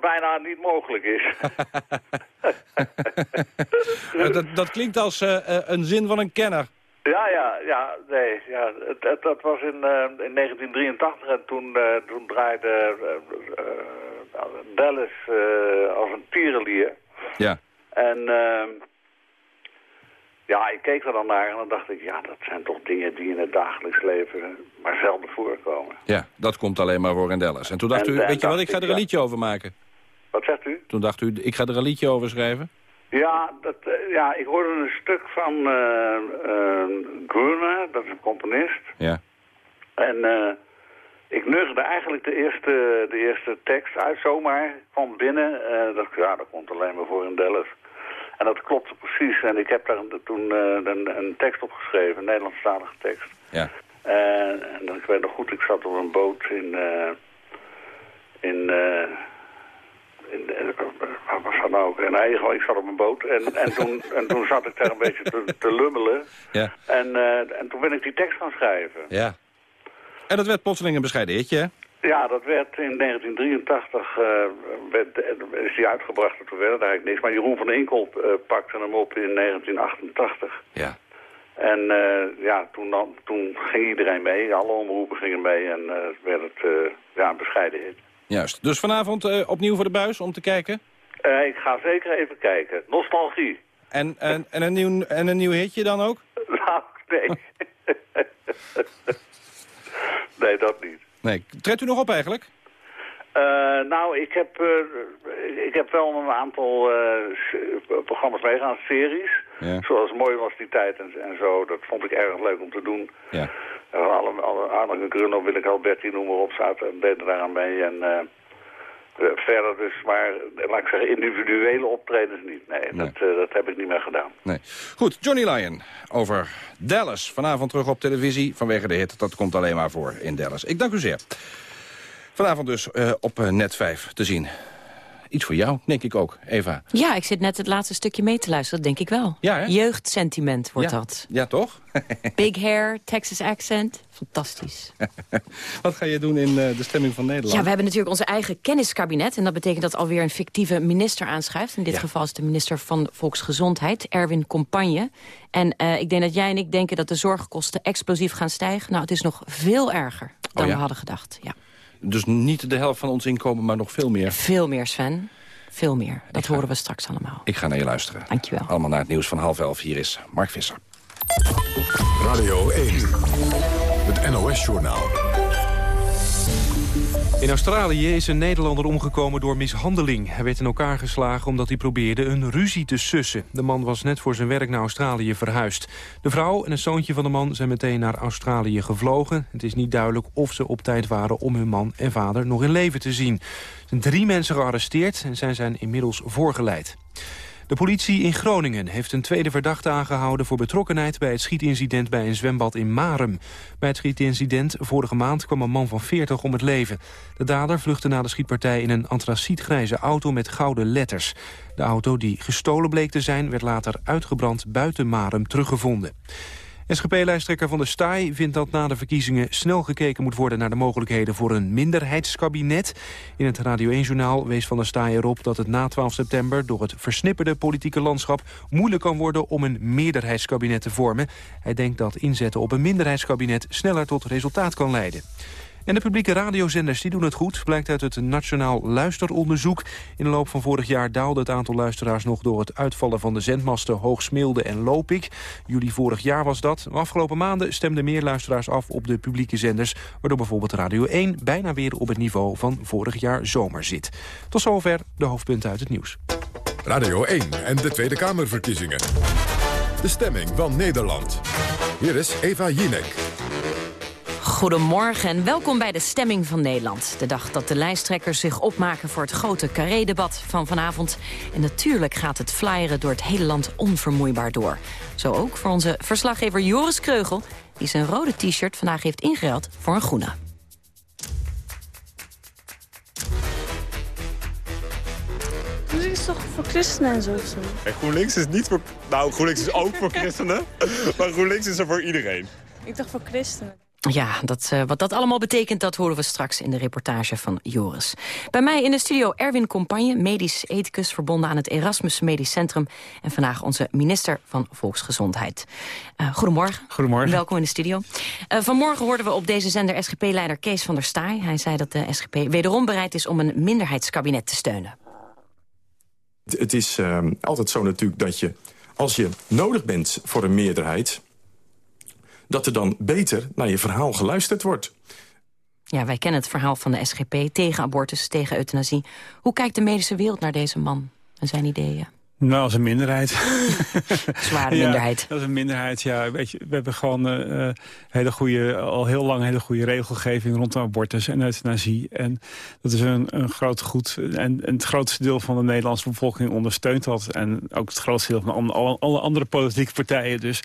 Wat bijna niet mogelijk is. Dat, dat klinkt als eh, eh, een zin van een kenner. ja, ja, ja, nee. Ja, het, het- dat was in, eh, in 1983 en toen, eh, toen draaide Dallas eh, als een tierenlier. Ja. En ehm, ja, ik keek er dan naar en dan dacht ik, ja, dat zijn toch dingen die in het dagelijks leven maar zelden voorkomen. Ja, dat komt alleen maar voor in Dallas. En toen dacht En, u, weet je wat, ik ga ik, er een ja. liedje over maken. Wat zegt u? Toen dacht u, ik ga er een liedje over schrijven. Ja, dat, eh, ja, ik hoorde een stuk van Gruner, dat is een componist. Ja. En ik neugde eigenlijk de eerste, de eerste tekst uit zomaar. Kwam binnen, ik, ja, dat komt alleen maar voor in Dallas. En dat klopte precies. En ik heb daar toen een, een tekst op geschreven, een Nederlandstalige tekst. Ja. En, en dan, ik weet nog goed, ik zat op een boot in... in eh, in, eh, waar was dat nou ook? En eigenlijk, ik zat op een boot en, en, toen, en toen zat ik daar een beetje te, te lummelen. Ja. En, eh, en toen ben ik die tekst gaan schrijven. Ja. En dat werd plotseling een bescheiden hitje, hè? Ja, dat werd in 1983 eh, werd, eh, is die uitgebracht en toen werd het eigenlijk niks. Maar Jeroen van Inkel eh, pakte hem op in 1988. Ja. En ja, toen, dan, toen ging iedereen mee, alle omroepen gingen mee en werd het ja, een bescheiden hit. Juist. Dus vanavond eh, opnieuw voor de buis om te kijken. Eh, ik ga zeker even kijken. Nostalgie. En, en, en, een, nieuw, en een nieuw hitje dan ook? Nou, nee. nee, dat niet. Nee. Treedt u nog op eigenlijk? Eh, nou, ik heb, eh, ik heb wel een aantal eh, programma's meegaan, series. Ja. Zoals Mooi was die tijd en, en zo. Dat vond ik erg leuk om te doen. Ja. Alle, alle Arnold Grunno, Willeke Alberti, noem maar op, zaten deden daaraan mee. En verder dus, maar laat ik zeggen, individuele optredens niet. Nee, Nee. Dat, dat heb ik niet meer gedaan. Nee. Goed, Johnny Lyon over Dallas. Vanavond terug op televisie vanwege de hit. Dat komt alleen maar voor in Dallas. Ik dank u zeer. Vanavond dus eh, op eh, Net 5 te zien. Iets voor jou, denk ik ook, Eva. Ja, ik zit net het laatste stukje mee te luisteren, dat denk ik wel. Ja, hè? Jeugdsentiment wordt ja. dat. Ja, toch? Big hair, Texas accent. Fantastisch. Wat ga je doen in eh, de stemming van Nederland? Ja, we hebben natuurlijk onze eigen kenniskabinet. En dat betekent dat alweer een fictieve minister aanschuift. In dit Ja. geval is de minister van Volksgezondheid, Erwin Compagne. En ik denk dat jij en ik denken dat de zorgkosten explosief gaan stijgen. Nou, het is nog veel erger dan Oh ja? we hadden gedacht. Ja. Dus niet de helft van ons inkomen, maar nog veel meer. Veel meer, Sven. Veel meer. Dat horen we straks allemaal. Ik ga naar je luisteren. Dankjewel. Allemaal naar het nieuws van half elf. Hier is Mark Visser. Radio 1. Het NOS-journaal. In Australië is een Nederlander omgekomen door mishandeling. Hij werd in elkaar geslagen omdat hij probeerde een ruzie te sussen. De man was net voor zijn werk naar Australië verhuisd. De vrouw en een zoontje van de man zijn meteen naar Australië gevlogen. Het is niet duidelijk of ze op tijd waren om hun man en vader nog in leven te zien. Er zijn drie mensen gearresteerd en zij zijn inmiddels voorgeleid. De politie in Groningen heeft een tweede verdachte aangehouden... voor betrokkenheid bij het schietincident bij een zwembad in Marem. Bij het schietincident vorige maand kwam een man van 40 om het leven. De dader vluchtte na de schietpartij in een antracietgrijze auto met gouden letters. De auto die gestolen bleek te zijn... werd later uitgebrand buiten Marem teruggevonden. SGP-lijsttrekker Van der Staaij vindt dat na de verkiezingen snel gekeken moet worden naar de mogelijkheden voor een minderheidskabinet. In het Radio 1-journaal wees Van der Staaij erop dat het na 12 september door het versnipperde politieke landschap moeilijk kan worden om een meerderheidskabinet te vormen. Hij denkt dat inzetten op een minderheidskabinet sneller tot resultaat kan leiden. En de publieke radiozenders die doen het goed, blijkt uit het Nationaal Luisteronderzoek. In de loop van vorig jaar daalde het aantal luisteraars nog door het uitvallen van de zendmasten Hoogsmeelde en Lopik. Juli vorig jaar was dat. afgelopen maanden stemden meer luisteraars af op de publieke zenders, waardoor bijvoorbeeld Radio 1 bijna weer op het niveau van vorig jaar zomer zit. Tot zover de hoofdpunten uit het nieuws. Radio 1 en de Tweede Kamerverkiezingen. De stemming van Nederland. Hier is Eva Jinek. Goedemorgen en welkom bij de Stemming van Nederland. De dag dat de lijsttrekkers zich opmaken voor het grote carré-debat van vanavond. En natuurlijk gaat het flyeren door het hele land onvermoeibaar door. Zo ook voor onze verslaggever Joris Kreugel... die zijn rode t-shirt vandaag heeft ingeruild voor een groene. Muziek is toch voor christenen en zo? GroenLinks is niet voor... Nou, GroenLinks is ook voor christenen. maar GroenLinks is er voor iedereen. Ik dacht voor christenen. Ja, dat, uh, wat dat allemaal betekent, dat horen we straks in de reportage van Joris. Bij mij in de studio Erwin Compagne, medisch ethicus verbonden aan het Erasmus Medisch Centrum. En vandaag onze minister van Volksgezondheid. Uh, goedemorgen. Goedemorgen. Welkom in de studio. Uh, vanmorgen hoorden we op deze zender SGP-leider Kees van der Staaij. Hij zei dat de SGP wederom bereid is om een minderheidskabinet te steunen. Het is altijd zo natuurlijk dat je, als je nodig bent voor een meerderheid dat er dan beter naar je verhaal geluisterd wordt. Ja, wij kennen het verhaal van de SGP tegen abortus, tegen euthanasie. Hoe kijkt de medische wereld naar deze man en zijn ideeën? Nou, als een minderheid. Zware minderheid. Ja, dat is een minderheid, ja. Weet je, we hebben gewoon uh, hele goede, al heel lang hele goede regelgeving rondom abortus en euthanasie. En dat is een, een groot goed. En, en, het grootste deel van de Nederlandse bevolking ondersteunt dat. En ook het grootste deel van alle, alle andere politieke partijen. Dus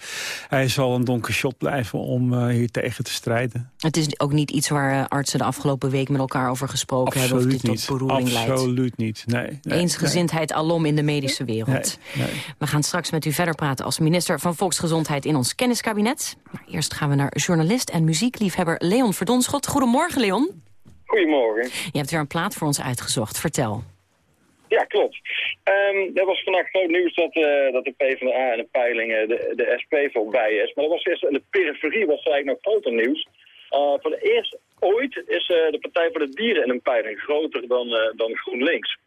hij zal een donker shot blijven om uh, hier tegen te strijden. Het is ook niet iets waar artsen de afgelopen week met elkaar over gesproken Absoluut hebben. Of dit niet. tot beroering leidt. Absoluut niet, nee. nee Eensgezindheid nee. alom in de medische wereld. Nee, nee. We gaan straks met u verder praten als minister van Volksgezondheid in ons kenniskabinet. Maar eerst gaan we naar journalist en muziekliefhebber Leon Verdonschot. Goedemorgen, Leon. Goedemorgen. Je hebt weer een plaat voor ons uitgezocht. Vertel. Ja, klopt. Um, er was vandaag groot nieuws dat, uh, dat de PvdA en de peilingen de, de SP voorbij is. Maar er was eerst in de periferie was eigenlijk nog groter nieuws. Uh, voor de eerst ooit is uh, de Partij voor de Dieren in een peiling groter dan, dan GroenLinks.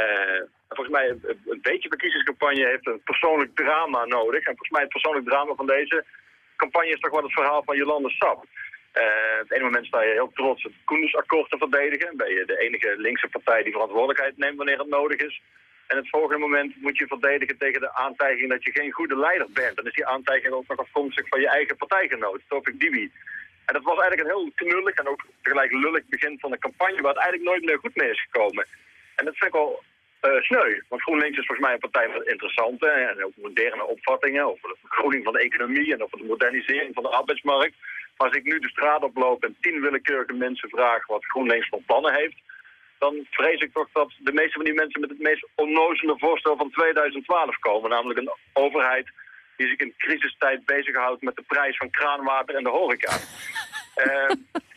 Uh, volgens mij een, beetje verkiezingscampagne heeft een persoonlijk drama nodig. En volgens mij het persoonlijk drama van deze campagne is toch wel het verhaal van Jolande Sap. Uh, op het ene moment sta je heel trots het Koendersakkoord te verdedigen. Ben je de enige linkse partij die verantwoordelijkheid neemt wanneer het nodig is. En het volgende moment moet je verdedigen tegen de aantijging dat je geen goede leider bent. Dan is die aantijging ook nog afkomstig van je eigen partijgenoot, Tofik Dibi. En dat was eigenlijk een heel knullig en ook tegelijk lullig begin van de campagne... waar het eigenlijk nooit meer goed mee is gekomen. En dat vind ik wel uh, sneu. Want GroenLinks is volgens mij een partij met interessante en ook moderne opvattingen over de vergroening van de economie en over de modernisering van de arbeidsmarkt. Maar als ik nu de straat oploop en tien willekeurige mensen vraag wat GroenLinks voor plannen heeft, dan vrees ik toch dat de meeste van die mensen met het meest onnozele voorstel van 2012 komen. Namelijk een overheid die zich in crisistijd bezighoudt met de prijs van kraanwater en de horeca. Uh,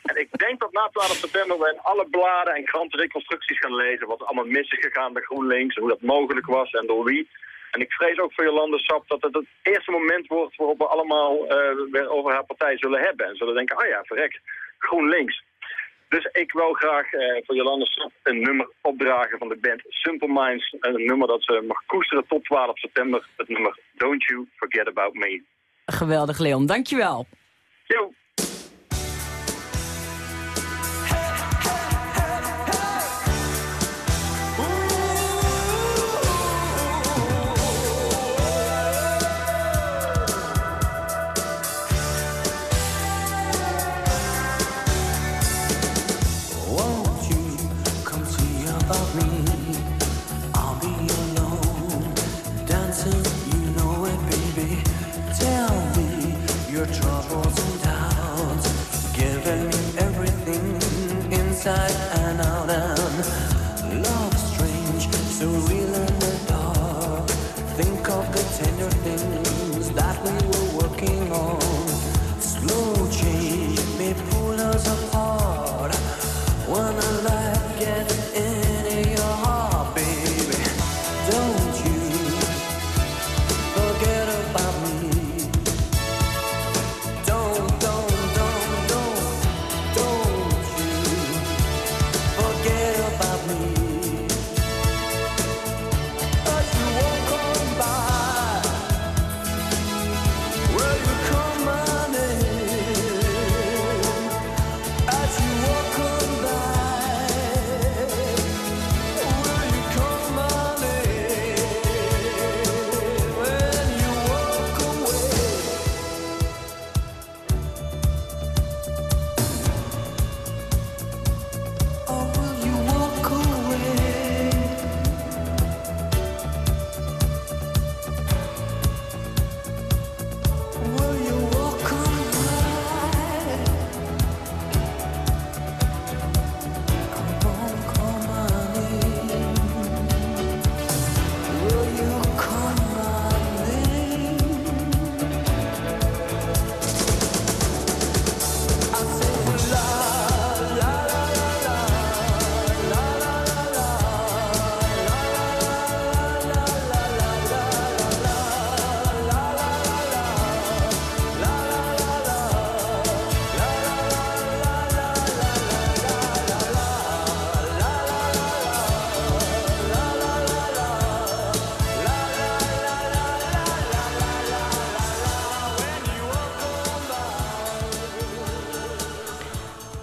en ik denk dat na 12 september we in alle bladen en kranten reconstructies gaan lezen... wat er allemaal mis is gegaan bij GroenLinks, hoe dat mogelijk was en door wie. En ik vrees ook voor Jolande Sap dat het het eerste moment wordt... waarop we allemaal uh, weer over haar partij zullen hebben. En zullen denken, ah ja, verrek, GroenLinks. Dus ik wil graag uh, voor Jolande Sap een nummer opdragen van de band Simple Minds. Een nummer dat ze mag koesteren tot 12 september. Het nummer Don't You Forget About Me. Geweldig, Leon. Dankjewel. Yo.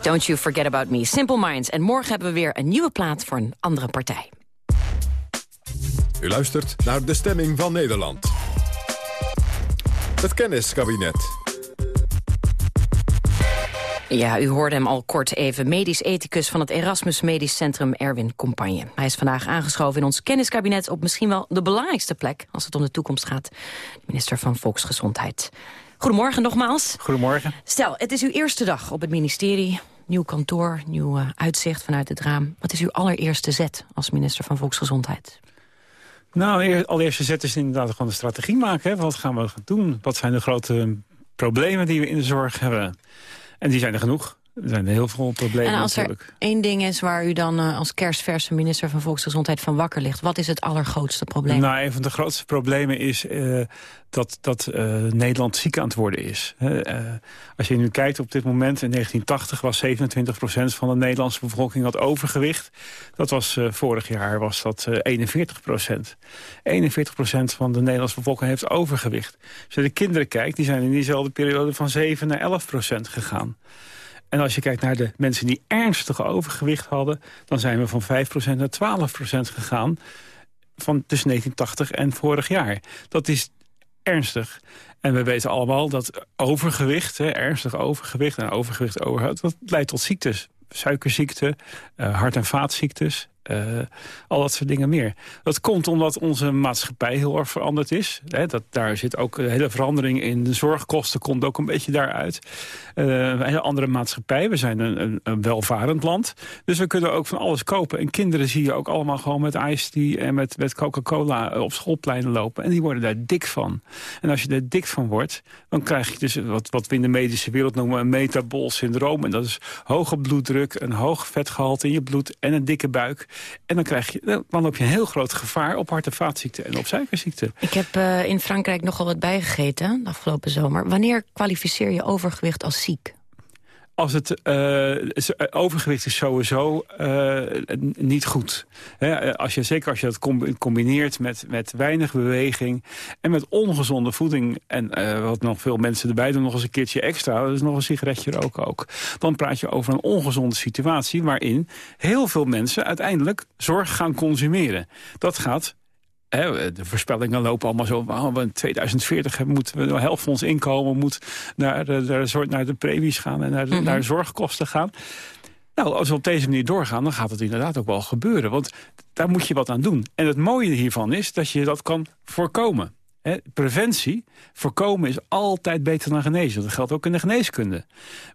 Don't You Forget About Me, Simple Minds. En morgen hebben we weer een nieuwe plaat voor een andere partij. U luistert naar De Stemming van Nederland. Het kenniskabinet. Ja, u hoorde hem al kort even. Medisch ethicus van het Erasmus Medisch Centrum Erwin Compagne. Hij is vandaag aangeschoven in ons kenniskabinet... op misschien wel de belangrijkste plek als het om de toekomst gaat. De minister van Volksgezondheid. Goedemorgen nogmaals. Goedemorgen. Stel, het is uw eerste dag op het ministerie. Nieuw kantoor, nieuw eh, uitzicht vanuit het raam. Wat is uw allereerste zet als minister van Volksgezondheid? Nou, eer- allereerste zet is inderdaad gewoon een strategie maken. Hè. Wat gaan we doen? Wat zijn de grote problemen die we in de zorg hebben? En die zijn er genoeg. Er zijn heel veel problemen en als natuurlijk. er één ding is waar u dan eh, als kerstverse minister van Volksgezondheid van wakker ligt... wat is het allergrootste probleem? Nou, een van de grootste problemen is eh, dat, dat eh, Nederland ziek aan het worden is. Als je nu kijkt op dit moment, in 1980 was 27% van de Nederlandse bevolking had overgewicht. Dat was vorig jaar was dat eh 41%. 41% van de Nederlandse bevolking heeft overgewicht. Als je de kinderen kijkt, die zijn in diezelfde periode van 7 naar 11% gegaan. En als je kijkt naar de mensen die ernstige overgewicht hadden... dan zijn we van 5% naar 12% gegaan van tussen 1980 en vorig jaar. Dat is ernstig. En we weten allemaal dat overgewicht, hè, ernstig overgewicht... en overgewicht overhoud, dat leidt tot ziektes. Suikerziekte, eh, hart- en vaatziektes... eh, al dat soort dingen meer. Dat komt omdat onze maatschappij heel erg veranderd is. Hè, dat, daar zit ook een hele verandering in. De zorgkosten komt ook een beetje daaruit. Eh, een hele andere maatschappij. We zijn een, een, welvarend land. Dus we kunnen ook van alles kopen. En kinderen zie je ook allemaal gewoon met iced tea en met, met Coca-Cola op schoolpleinen lopen. En die worden daar dik van. En als je daar dik van wordt, dan krijg je dus wat, wat we in de medische wereld noemen een metabol syndroom. En dat is hoge bloeddruk, een hoog vetgehalte in je bloed en een dikke buik. En dan, krijg je, dan loop je een heel groot gevaar op hart- en vaatziekten en op suikerziekten. Ik heb eh, in Frankrijk nogal wat bijgegeten de afgelopen zomer. Wanneer kwalificeer je overgewicht als ziek? Als het eh, eh, overgewicht is sowieso eh, niet goed. Als je, zeker als je dat com- combineert met, met weinig beweging... en met ongezonde voeding... en wat nog veel mensen erbij doen, nog eens een keertje extra... dat is nog een sigaretje roken ook. Dan praat je over een ongezonde situatie... waarin heel veel mensen uiteindelijk zorg gaan consumeren. Dat gaat Hè, de voorspellingen lopen allemaal zo. we in 2040 hebben- moeten we de helft van ons inkomen moet naar de, soort- naar de premies gaan en naar de, Mhm. naar de zorgkosten gaan. Nou, als we op deze manier doorgaan, dan gaat het inderdaad ook wel gebeuren. Want daar moet je wat aan doen. En het mooie hiervan is dat je dat kan voorkomen. Preventie, voorkomen is altijd beter dan genezen. Dat geldt ook in de geneeskunde.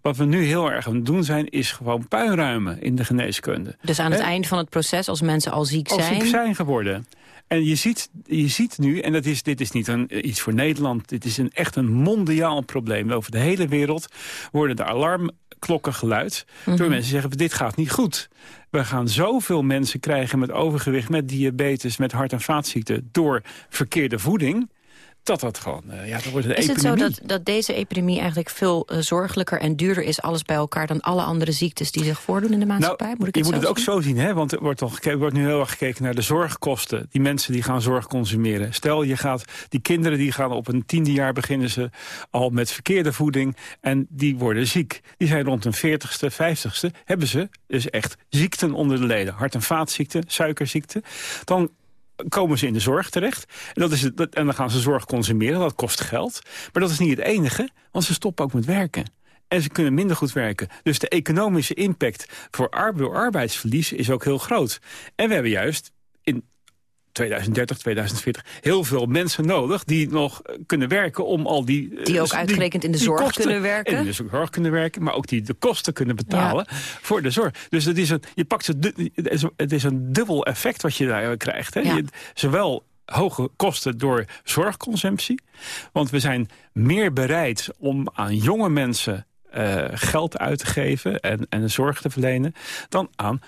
Wat we nu heel erg aan het doen zijn, is gewoon puinruimen in de geneeskunde. Dus aan het eind van het proces, als mensen al ziek als zijn... ziek zijn geworden. En je ziet, je ziet nu, en dat is, dit is niet een, iets voor Nederland... dit is een, echt een mondiaal probleem. Over de hele wereld worden de alarmklokken geluid... door Mhm. mensen die zeggen, dit gaat niet goed. We gaan zoveel mensen krijgen met overgewicht, met diabetes... met hart- en vaatziekten door verkeerde voeding... dat dat gewoon, eh, ja, dat wordt een Is het zo dat, dat deze epidemie eigenlijk veel eh, zorgelijker en duurder is... alles bij elkaar dan alle andere ziektes die zich voordoen in de maatschappij? moet ik Nou, je het moet het ook zien? zo zien, hè? want er wordt, toch, er wordt nu heel erg gekeken naar de zorgkosten. Die mensen die gaan zorg consumeren. Stel, je gaat, die kinderen die gaan op een tiende jaar beginnen ze al met verkeerde voeding. En die worden ziek. Die zijn rond hun 40ste, 50ste, hebben ze dus echt ziekten onder de leden. Hart- en vaatziekten, suikerziekten. Dan komen ze in de zorg terecht. En, dat is het, en dan gaan ze zorg consumeren, dat kost geld. Maar dat is niet het enige, want ze stoppen ook met werken. En ze kunnen minder goed werken. Dus de economische impact voor door arbeidsverlies is ook heel groot. En we hebben juist in 2030, 2040 heel veel mensen nodig... die nog eh, kunnen werken om al die... eh, Die ook uitgerekend in de zorg kosten- kunnen werken. En in de zorg kunnen werken, maar ook die de kosten kunnen betalen voor de zorg. Dus het is een, je pakt ze, het is een- het is een dubbel effect wat je daar krijgt. Hè? Ja. Je- zowel hoge kosten door zorgconsumptie. Want we zijn meer bereid om aan jonge mensen eh, geld uit te geven en, en zorg te verlenen... dan aan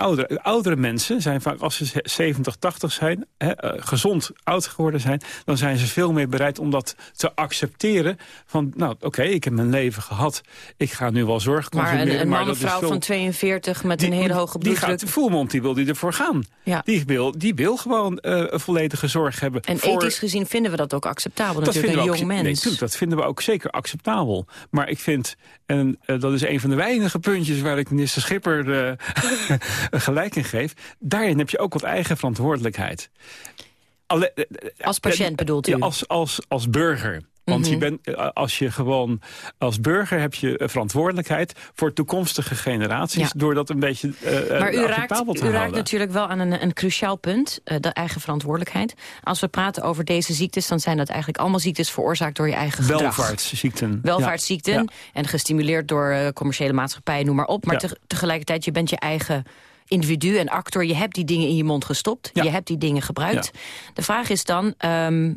oudere, oudere mensen zijn vaak, als ze 70, 80 zijn, hè, eh, gezond oud geworden zijn... dan zijn ze veel meer bereid om dat te accepteren. Van, nou, oké, ik heb mijn leven gehad. Ik ga nu wel zorg Maar consumeren. een, een man is vrouw veel- van 42 met een hele hoge die bloeddruk... gaat Voelmond, die wil die ervoor gaan. Ja. Die, wil, die wil gewoon eh, een volledige zorg hebben. En voor- ethisch gezien vinden we dat ook acceptabel, dat natuurlijk, een we jong ook, mens. Nee, tuurlijk, dat vinden we ook zeker acceptabel. Maar ik vind, en eh, dat is een van de weinige puntjes... waar ik minister Schipper gelijk in geef... daarin heb je ook wat eigen verantwoordelijkheid. Alle- eh, eh, Als patiënt eh, bedoelt u? ja, als, als, als burger. Want Mhm. je bent, eh, als je gewoon als burger heb je verantwoordelijkheid voor toekomstige generaties, Ja. door dat een beetje Maar u raakt, acceptabel te u raakt houden. natuurlijk wel aan een, een cruciaal punt, de eigen verantwoordelijkheid. Als we praten over deze ziektes, dan zijn dat eigenlijk allemaal ziektes veroorzaakt door je eigen gedrag. Welvaartsziekten. Welvaartsziekten Ja. en gestimuleerd door commerciële maatschappijen, noem maar op. Maar Ja. te- tegelijkertijd, je bent je eigen individu en actor. Je hebt die dingen in je mond gestopt. Je hebt die dingen gebruikt. De vraag is dan, ehm,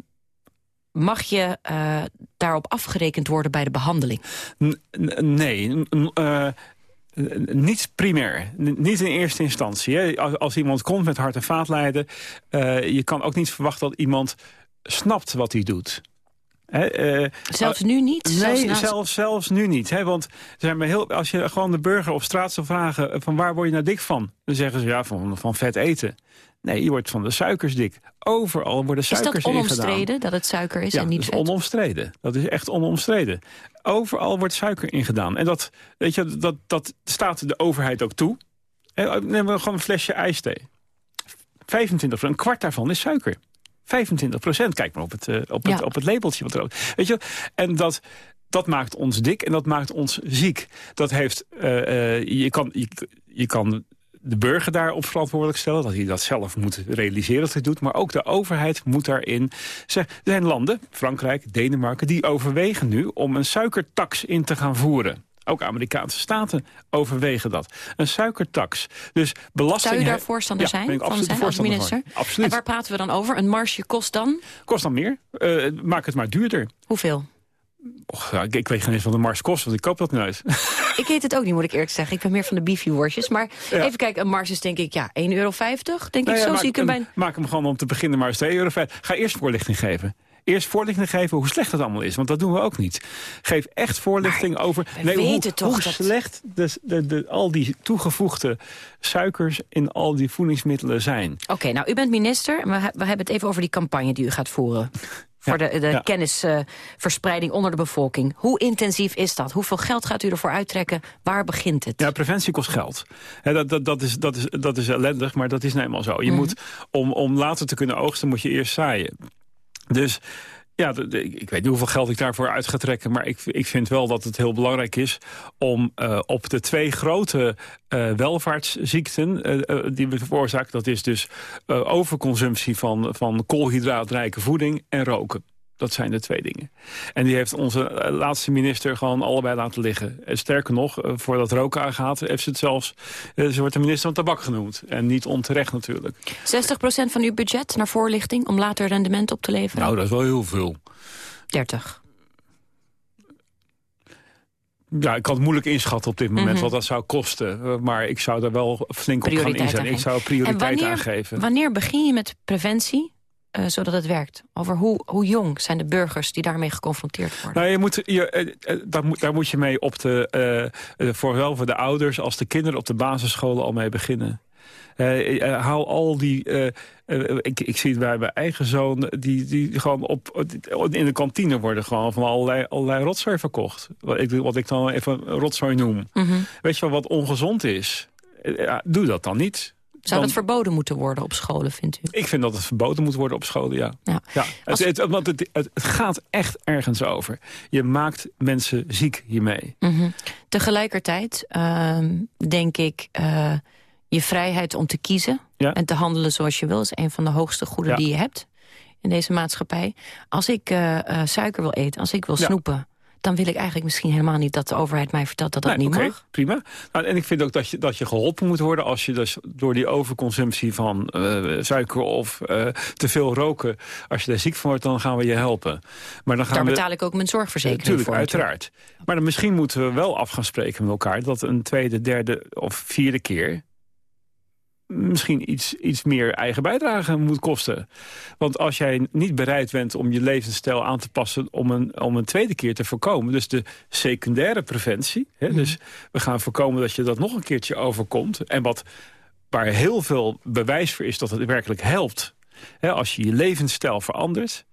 mag je eh, daarop afgerekend worden bij de behandeling? N- nee, n- eh, niet primair. N- niet in eerste instantie. Hè. Als, als iemand komt met hart- en vaatlijden... eh je kan ook niet verwachten dat iemand snapt wat hij doet. Eh, Zelfs nu niet? Zelfs Nee, zelfs, zelfs nu niet. Want zijn maar heel, als je gewoon de burger op straat zou vragen... eh, van waar word je nou dik van? Dan zeggen ze ja, van, van vet eten. Nee, je wordt van de suikers dik. Overal worden Is dat suikers ingedaan. onomstreden, dat het suiker is Ja, en niet dat is vet? onomstreden. Dat is echt onomstreden. Overal wordt suiker ingedaan. En dat, weet je, dat, dat staat de overheid ook toe. En Neem we gewoon een flesje ijsthee. 25 een kwart daarvan is suiker. 25 procent, kijk maar op het, eh, op het, Ja. op het labeltje. Wat er ook, weet je, en dat, dat maakt ons dik en dat maakt ons ziek. Dat heeft, eh, eh, je, kan, je, je kan de burger daarop verantwoordelijk stellen... dat hij dat zelf moet realiseren dat hij doet. Maar ook de overheid moet daarin... Zeg, er zijn landen, Frankrijk, Denemarken... die overwegen nu om een suikertax in te gaan voeren. Ook Amerikaanse staten overwegen dat. Een suikertax. Dus belasting... Zou u daar voorstander Ja, zijn ben ik van absoluut zijn als minister? van. Absoluut. En waar praten we dan over? Een marsje kost dan? Kost dan meer. Eh, maak het maar duurder. Hoeveel? Och, ik, ik weet geen eens wat een mars kost, want ik koop dat nooit. Ik weet het ook niet, moet ik eerlijk zeggen. Ik ben meer van de beefy-worstjes. Maar Ja. even kijken, een mars is denk ik ja, 1,50 euro. Denk Nou ik, ja, zo maak zie ik hem bij... Maak hem gewoon om te beginnen maar eens 2 euro. Ga eerst voorlichting geven. Eerst voorlichting geven hoe slecht het allemaal is. Want dat doen we ook niet. Geef echt voorlichting over nee, hoe, hoe slecht de, de, de, al die toegevoegde suikers in al die voedingsmiddelen zijn. Oké, nou, u bent minister. en We, we hebben het even over die campagne die u gaat voeren. Voor de, de ja. kennisverspreiding onder de bevolking. Hoe intensief is dat? Hoeveel geld gaat u ervoor uittrekken? Waar begint het? Ja, preventie kost geld. Dat, dat, is, dat, is, dat is ellendig, maar dat is nou eenmaal zo. Je Mhm. moet, om, om later te kunnen oogsten, moet je eerst zaaien. Dus Ja, ik weet niet hoeveel geld ik daarvoor uit ga trekken... maar ik, ik vind wel dat het heel belangrijk is... om eh, op de twee grote eh, welvaartsziekten eh, die we veroorzaken... dat is dus overconsumptie van, van koolhydraatrijke voeding en roken. Dat zijn de twee dingen. En die heeft onze eh, laatste minister gewoon allebei laten liggen. En sterker nog, eh, voordat roken aangaat... heeft ze het zelfs... eh, ze wordt de minister van tabak genoemd. En niet onterecht natuurlijk. 60% van uw budget naar voorlichting om later rendement op te leveren? Nou, dat is wel heel veel. 30. Ja, ik kan het moeilijk inschatten op dit moment Mhm. wat dat zou kosten. Eh, Maar ik zou daar wel flink op gaan inzetten. Ik aan zou prioriteit En wanneer, aangeven. Wanneer begin je met preventie, eh, zodat het werkt? Over hoe, hoe jong zijn de burgers die daarmee geconfronteerd worden? Nou, je moet, je, eh, eh, daar, moet, daar moet je mee op de, voor zowel voor de ouders als de kinderen op de basisscholen al mee beginnen. Haal al die, ik, ik zie het bij mijn eigen zoon, die, die gewoon op, in de kantine worden gewoon van allerlei, allerlei rotzooi verkocht. Wat ik, wat ik dan even rotzooi noem. Mhm. Weet je wel wat ongezond is? Ja, doe dat dan niet. Zou Dan- dat verboden moeten worden op scholen, vindt u? Ik vind dat het verboden moet worden op scholen, ja. Ja. Het, het, want het, het, gaat echt ergens over. Je maakt mensen ziek hiermee. Mhm. Tegelijkertijd ehm, denk ik... eh, je vrijheid om te kiezen Ja. en te handelen zoals je wil... is een van de hoogste goeden Ja. die je hebt in deze maatschappij. Als ik eh, eh, suiker wil eten, als ik wil snoepen... dan wil ik eigenlijk misschien helemaal niet dat de overheid mij vertelt dat dat Nee, niet oké, mag. prima. Nou, en ik vind ook dat je, dat je geholpen moet worden... als je dus door die overconsumptie van eh, suiker of eh, te veel roken... als je daar ziek van wordt, dan gaan we je helpen. Maar dan gaan Daar we, betaal ik ook mijn zorgverzekering Tuurlijk, voor. uiteraard. Maar dan misschien moeten we wel af gaan spreken met elkaar... dat een tweede, derde of vierde keer misschien iets, iets meer eigen bijdrage moet kosten. Want als jij niet bereid bent om je levensstijl aan te passen... om een, om een tweede keer te voorkomen, dus de secundaire preventie... Hè, Mhm. dus we gaan voorkomen dat je dat nog een keertje overkomt... en wat, waar heel veel bewijs voor is dat het werkelijk helpt... Hè, als je je levensstijl verandert...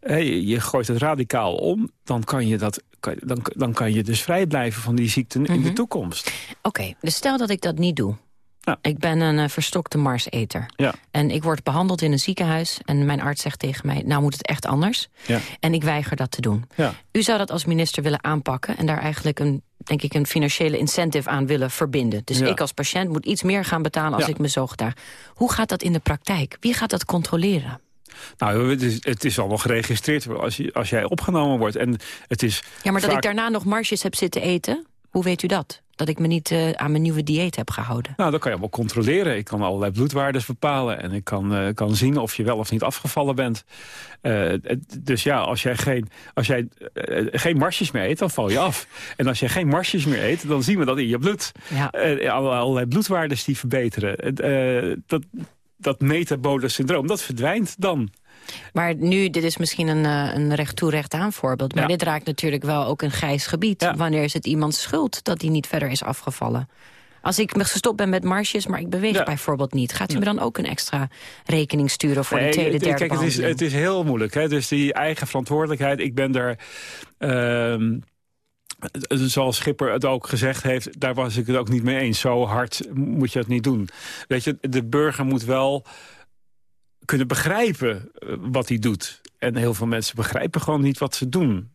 hè, je, je gooit het radicaal om, dan kan je, dat, kan, dan, dan kan je dus vrij blijven van die ziekten in de Mhm. toekomst. Oké, dus stel dat ik dat niet doe. Ja. Ik ben een eh, verstokte marseter. Ja. En ik word behandeld in een ziekenhuis. En mijn arts zegt tegen mij, nou moet het echt anders. Ja. En ik weiger dat te doen. Ja. U zou dat als minister willen aanpakken... en daar eigenlijk een, denk ik, een financiële incentive aan willen verbinden. Dus ik als patiënt moet iets meer gaan betalen als ik me zo gedraag. Hoe gaat dat in de praktijk? Wie gaat dat controleren? Nou, het is, het is allemaal geregistreerd als, je, als jij opgenomen wordt. En het is Ja, maar dat ik daarna nog marsjes heb zitten eten... hoe weet u dat? Dat ik me niet eh, aan mijn nieuwe dieet heb gehouden. Nou, dat kan je allemaal controleren. Ik kan allerlei bloedwaardes bepalen. En ik kan, eh, kan zien of je wel of niet afgevallen bent. Het- dus ja, als jij, geen, als jij geen marsjes meer eet, dan val je af. En als jij geen marsjes meer eet, dan zien we dat in je bloed. Ja. Allerlei, bloedwaardes die verbeteren. Dat, dat metabole syndroom, dat verdwijnt dan. Maar nu, dit is misschien een, eh, een recht toe recht aan voorbeeld... maar Ja. dit raakt natuurlijk wel ook een grijs gebied. Wanneer is het iemands schuld dat hij niet verder is afgevallen? Als ik me gestopt ben met marsjes, maar ik beweeg bijvoorbeeld niet... gaat u me dan ook een extra rekening sturen voor de tweede, derde kijk, het is, het is heel moeilijk. Hè? Dus die eigen verantwoordelijkheid. Ik ben daar... ehm, zoals Schipper het ook gezegd heeft, daar was ik het ook niet mee eens. Zo hard moet je het niet doen. Weet je, de burger moet wel kunnen begrijpen eh, wat hij doet. En heel veel mensen begrijpen gewoon niet wat ze doen.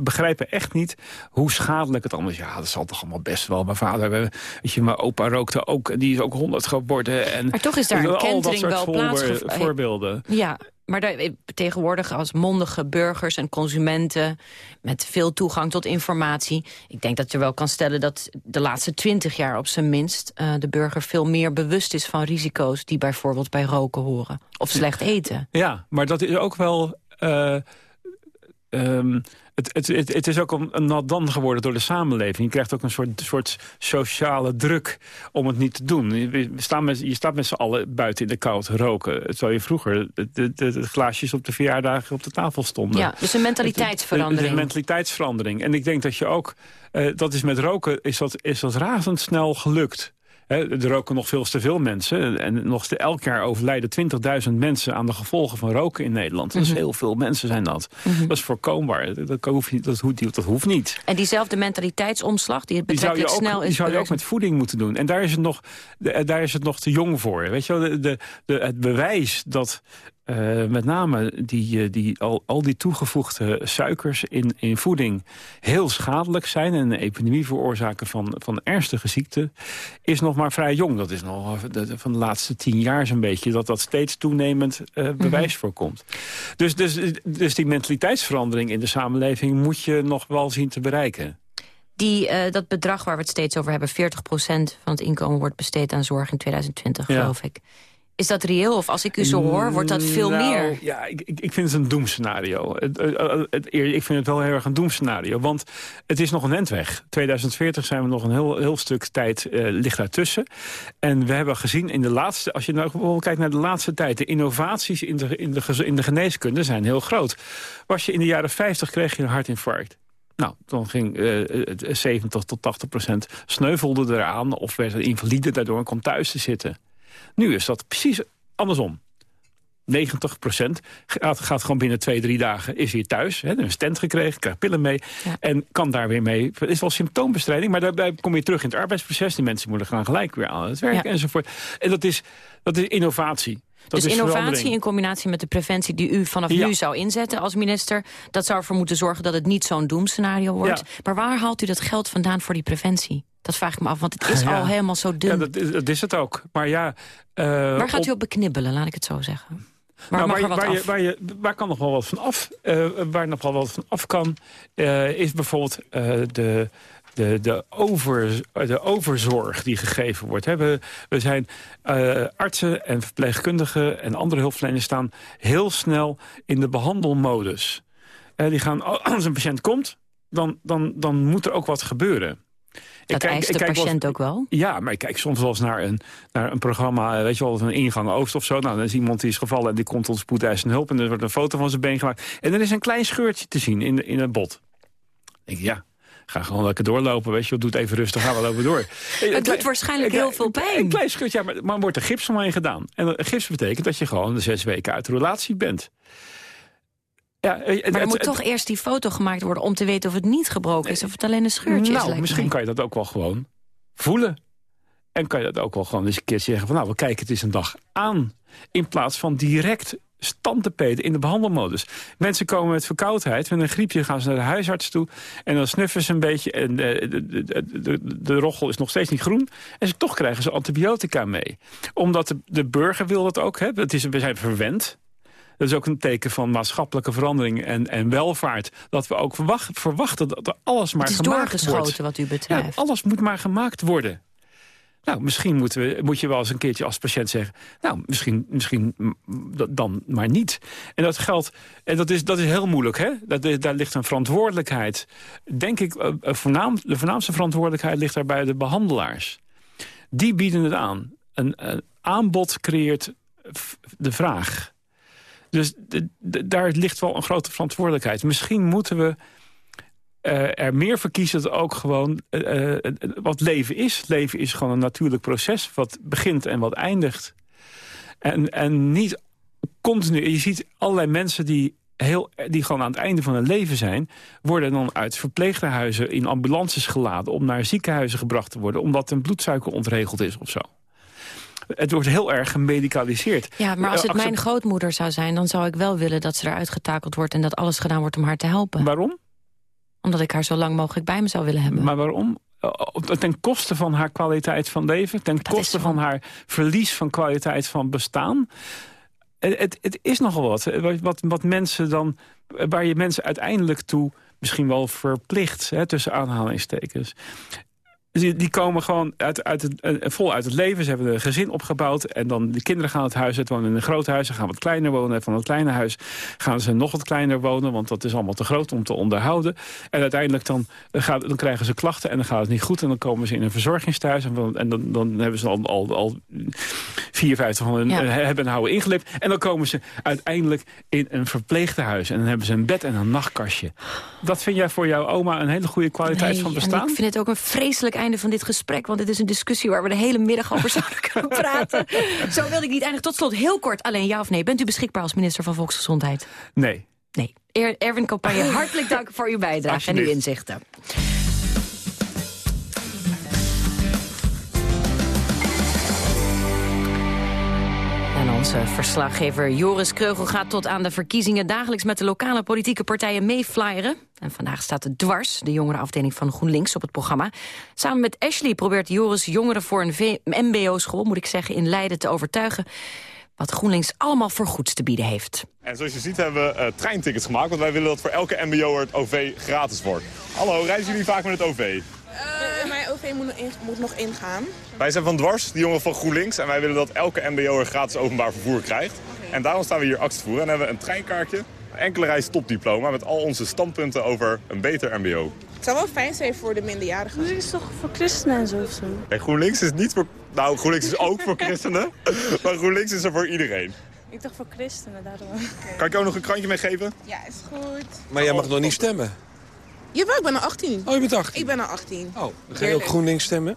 Begrijpen echt niet hoe schadelijk het allemaal is. Ja, dat zal toch allemaal best wel. Mijn vader, weet je, mijn opa rookte ook. En die is ook honderd geworden. En Maar toch is daar een kentering soort wel plaatsgevonden. voorbeelden. Ja, maar daar, eh, tegenwoordig als mondige burgers en consumenten... met veel toegang tot informatie... ik denk dat je wel kan stellen dat de laatste twintig jaar op zijn minst... eh, de burger veel meer bewust is van risico's... die bijvoorbeeld bij roken horen. Of slecht eten. Ja, maar dat is ook wel... eh, ehm, het, het, het, het is ook een, een nat dan geworden door de samenleving. Je krijgt ook een soort, soort sociale druk om het niet te doen. Je, we staan met, je staat met z'n allen buiten in de kou te roken. Terwijl je vroeger de, de, glaasjes op de verjaardagen op de tafel stonden. Ja, dus een mentaliteitsverandering. De, de, de mentaliteitsverandering. En ik denk dat je ook... eh, dat is met roken is dat, is dat razendsnel gelukt. Er roken nog veel te veel mensen. En nog ste- elk jaar overlijden 20.000 mensen aan de gevolgen van roken in Nederland. Dat is Mhm. heel veel mensen zijn dat. Dat is voorkombaar. Dat, hoeft niet, dat, hoeft, dat hoeft niet. En diezelfde mentaliteitsomslag die het Die zou je betrekkelijk ook, snel die zou je ook met voeding moeten doen. En daar is het nog, daar is het nog te jong voor. Weet je wel, de, de, de, het bewijs dat eh, met name die, eh, die, al, al die toegevoegde suikers in, in voeding heel schadelijk zijn... en een epidemie veroorzaken van, van ernstige ziekten, is nog maar vrij jong. Dat is nog van de laatste tien jaar zo'n beetje... dat dat steeds toenemend uh, bewijs voorkomt. Dus, dus, dus die mentaliteitsverandering in de samenleving... moet je nog wel zien te bereiken. Die, dat bedrag waar we het steeds over hebben... 40% van het inkomen wordt besteed aan zorg in 2020, geloof ik. Is dat reëel? Of als ik u zo hoor, wordt dat veel nou, meer? Ja, ik, ik vind het een doemscenario. Het, het, het, ik vind het wel heel erg een doemscenario. Want het is nog een endweg. 2040 zijn we nog een heel, heel stuk tijd uh, ligt daartussen. En we hebben gezien in de laatste... Als je nou bijvoorbeeld kijkt naar de laatste tijd... de innovaties in de, in de, in de geneeskunde zijn heel groot. Was je in de jaren 50 kreeg je een hartinfarct. Nou, dan ging uh, 70 tot 80 procent sneuvelde eraan... of werd een invalide daardoor en kwam thuis te zitten. Nu is dat precies andersom. 90 gaat, gaat gewoon binnen twee, drie dagen is hier thuis. Hè, een stent gekregen, krijgt pillen mee. En kan daar weer mee. Het is wel symptoombestrijding, maar daarbij kom je terug in het arbeidsproces. Die mensen moeten gaan gelijk weer aan het werk enzovoort. En dat is, dat is innovatie. Dat dus innovatie in combinatie met de preventie die u vanaf nu zou inzetten als minister... dat zou ervoor moeten zorgen dat het niet zo'n doemscenario wordt. Maar waar haalt u dat geld vandaan voor die preventie? Dat vraag ik me af, want het is al helemaal zo dun. Ja, dat is, dat is het ook. Maar ja... Uh, waar gaat u op beknibbelen, laat ik het zo zeggen? Waar, nou, waar, waar, je, waar, je, waar kan nog wel wat van af? Uh, waar nog wel wat van af kan, uh, is bijvoorbeeld de, de, de, over, de overzorg die gegeven wordt. We, we zijn artsen en verpleegkundigen en andere hulpverleners staan heel snel in de behandelmodus. die gaan, als een patiënt komt, dan, dan, dan moet er ook wat gebeuren. Dat kijk, eist de kijk patiënt ook wel? Ja, maar ik kijk soms wel eens naar een, naar een programma, eh, weet je wel, een ingang Oost of zo. Nou, dan is iemand die is gevallen en die komt tot spoedeisende hulp... en er wordt een foto van zijn been gemaakt. En er is een klein scheurtje te zien in, in het bot. Ik, ja, ga gewoon lekker doorlopen, weet je wel. Doe het even rustig, gaan we lopen door. Het doet waarschijnlijk heel veel pijn. Een klein scheurtje, ja, maar, maar wordt er gips omheen gedaan. En gips betekent dat je gewoon de zes weken uit de relatie bent. Ja, het, maar er moet toch eerst die foto gemaakt worden... om te weten of het niet gebroken is of het alleen een scheurtje nou, is. misschien kan je dat ook wel gewoon voelen. En kan je dat ook wel gewoon eens een keer zeggen van... nou, we kijken het eens een dag aan. In plaats van direct stand te peten in de behandelmodus. Mensen komen met verkoudheid, met een griepje gaan ze naar de huisarts toe... en dan snuffen ze een beetje en de, de, de, de, de roggel is nog steeds niet groen... en ze, toch krijgen ze antibiotica mee. Omdat de, de burger wil dat ook, hè. Het is, we zijn verwend, dat is ook een teken van maatschappelijke verandering en, en welvaart. Dat we ook verwacht, verwachten dat er alles maar gemaakt wordt. Het is doorgeschoten wat u betreft. Ja, alles moet maar gemaakt worden. Nou, misschien moeten we, moet je wel eens een keertje als patiënt zeggen... nou, misschien, misschien dan maar niet. En dat geldt, en dat is, dat is heel moeilijk, hè? Dat, daar ligt een verantwoordelijkheid. Denk ik, uh, voornaam, de voornaamste verantwoordelijkheid ligt daar bij de behandelaars. Die bieden het aan. Een, een aanbod creëert de vraag. Dus daar ligt wel een grote verantwoordelijkheid. Misschien moeten we uh, er meer voor kiezen dat ook gewoon uh, wat leven is. Leven is gewoon een natuurlijk proces wat begint en wat eindigt. En, en niet continu. Je ziet allerlei mensen die, heel, die gewoon aan het einde van hun leven zijn... worden dan uit verpleeghuizen in ambulances geladen... om naar ziekenhuizen gebracht te worden... omdat hun bloedsuiker ontregeld is of zo het wordt heel erg gemedicaliseerd. Ja, maar als het mijn grootmoeder zou zijn... dan zou ik wel willen dat ze eruit getakeld wordt... en dat alles gedaan wordt om haar te helpen. Waarom? Omdat ik haar zo lang mogelijk bij me zou willen hebben. Maar waarom? Ten koste van haar kwaliteit van leven? Ten koste van haar verlies van kwaliteit van bestaan? Het, het, is nogal wat. wat. Wat mensen dan... Waar je mensen uiteindelijk toe misschien wel verplicht, hè, tussen aanhalingstekens. Die, die komen gewoon uit, uit het, uh, vol uit het leven. Ze hebben een gezin opgebouwd. En dan de kinderen gaan het huis uit wonen in een groot huis. Ze gaan wat kleiner wonen. Van het kleine huis gaan ze nog wat kleiner wonen. Want dat is allemaal te groot om te onderhouden. En uiteindelijk dan, uh, gaat, dan krijgen ze klachten. En dan gaat het niet goed. En dan komen ze in een verzorgingsthuis. En, en dan, dan hebben ze al, al, al 54 van hun ja. hebben en houden ingelipt. En dan komen ze uiteindelijk in een verpleegtehuis. En dan hebben ze een bed en een nachtkastje. Dat vind jij voor jouw oma een hele goede kwaliteit nee, van bestaan? ik vind het ook een vreselijk einde van dit gesprek. Want het is een discussie waar we de hele middag over zouden kunnen praten. Zo wilde ik niet eindigen. Tot slot, heel kort, alleen ja of nee. Bent u beschikbaar als minister van Volksgezondheid? Nee. Nee. Er Erwin Campagne, hartelijk dank voor uw bijdrage en uw inzichten. Onze verslaggever Joris Kreugel gaat tot aan de verkiezingen... dagelijks met de lokale politieke partijen meeflyeren. En vandaag staat de Dwars, de jongerenafdeling van GroenLinks, op het programma. Samen met Ashley probeert Joris jongeren voor een mbo-school... moet ik zeggen, in Leiden te overtuigen... wat GroenLinks allemaal voor goeds te bieden heeft. En zoals je ziet hebben we uh, treintickets gemaakt... want wij willen dat voor elke mbo'er het OV gratis wordt. Hallo, reizen jullie vaak met het OV? Uh, mijn OV moet nog, in, moet nog, ingaan. Wij zijn van Dwars, de jongen van GroenLinks. En wij willen dat elke mbo'er gratis openbaar vervoer krijgt. En daarom staan we hier actie te voeren. En hebben we een treinkaartje, een enkele reis topdiploma... met al onze standpunten over een beter mbo. Het zou wel fijn zijn voor de minderjarigen. Dit is toch voor christenen en zo of zo? Nee, GroenLinks is niet voor... Nou, GroenLinks is ook voor christenen. maar GroenLinks is er voor iedereen. Ik dacht voor christenen, daardoor. Kan ik jou nog een krantje meegeven? Ja, is goed. Maar jij mag nog niet stemmen? Jawel, ik ben al 18. Oh, je bent 18? Ik ben al 18. Oh, ga je ook GroenLinks stemmen?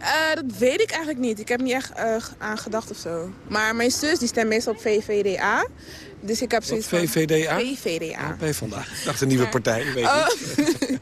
Uh, dat weet ik eigenlijk niet. Ik heb niet echt uh, aan gedacht of zo. Maar mijn zus die stemt meestal op VVDA. Dus ik heb zoiets VVDA? Van VVDA. Ja, vandaag. Ik dacht een nieuwe partij, weet oh.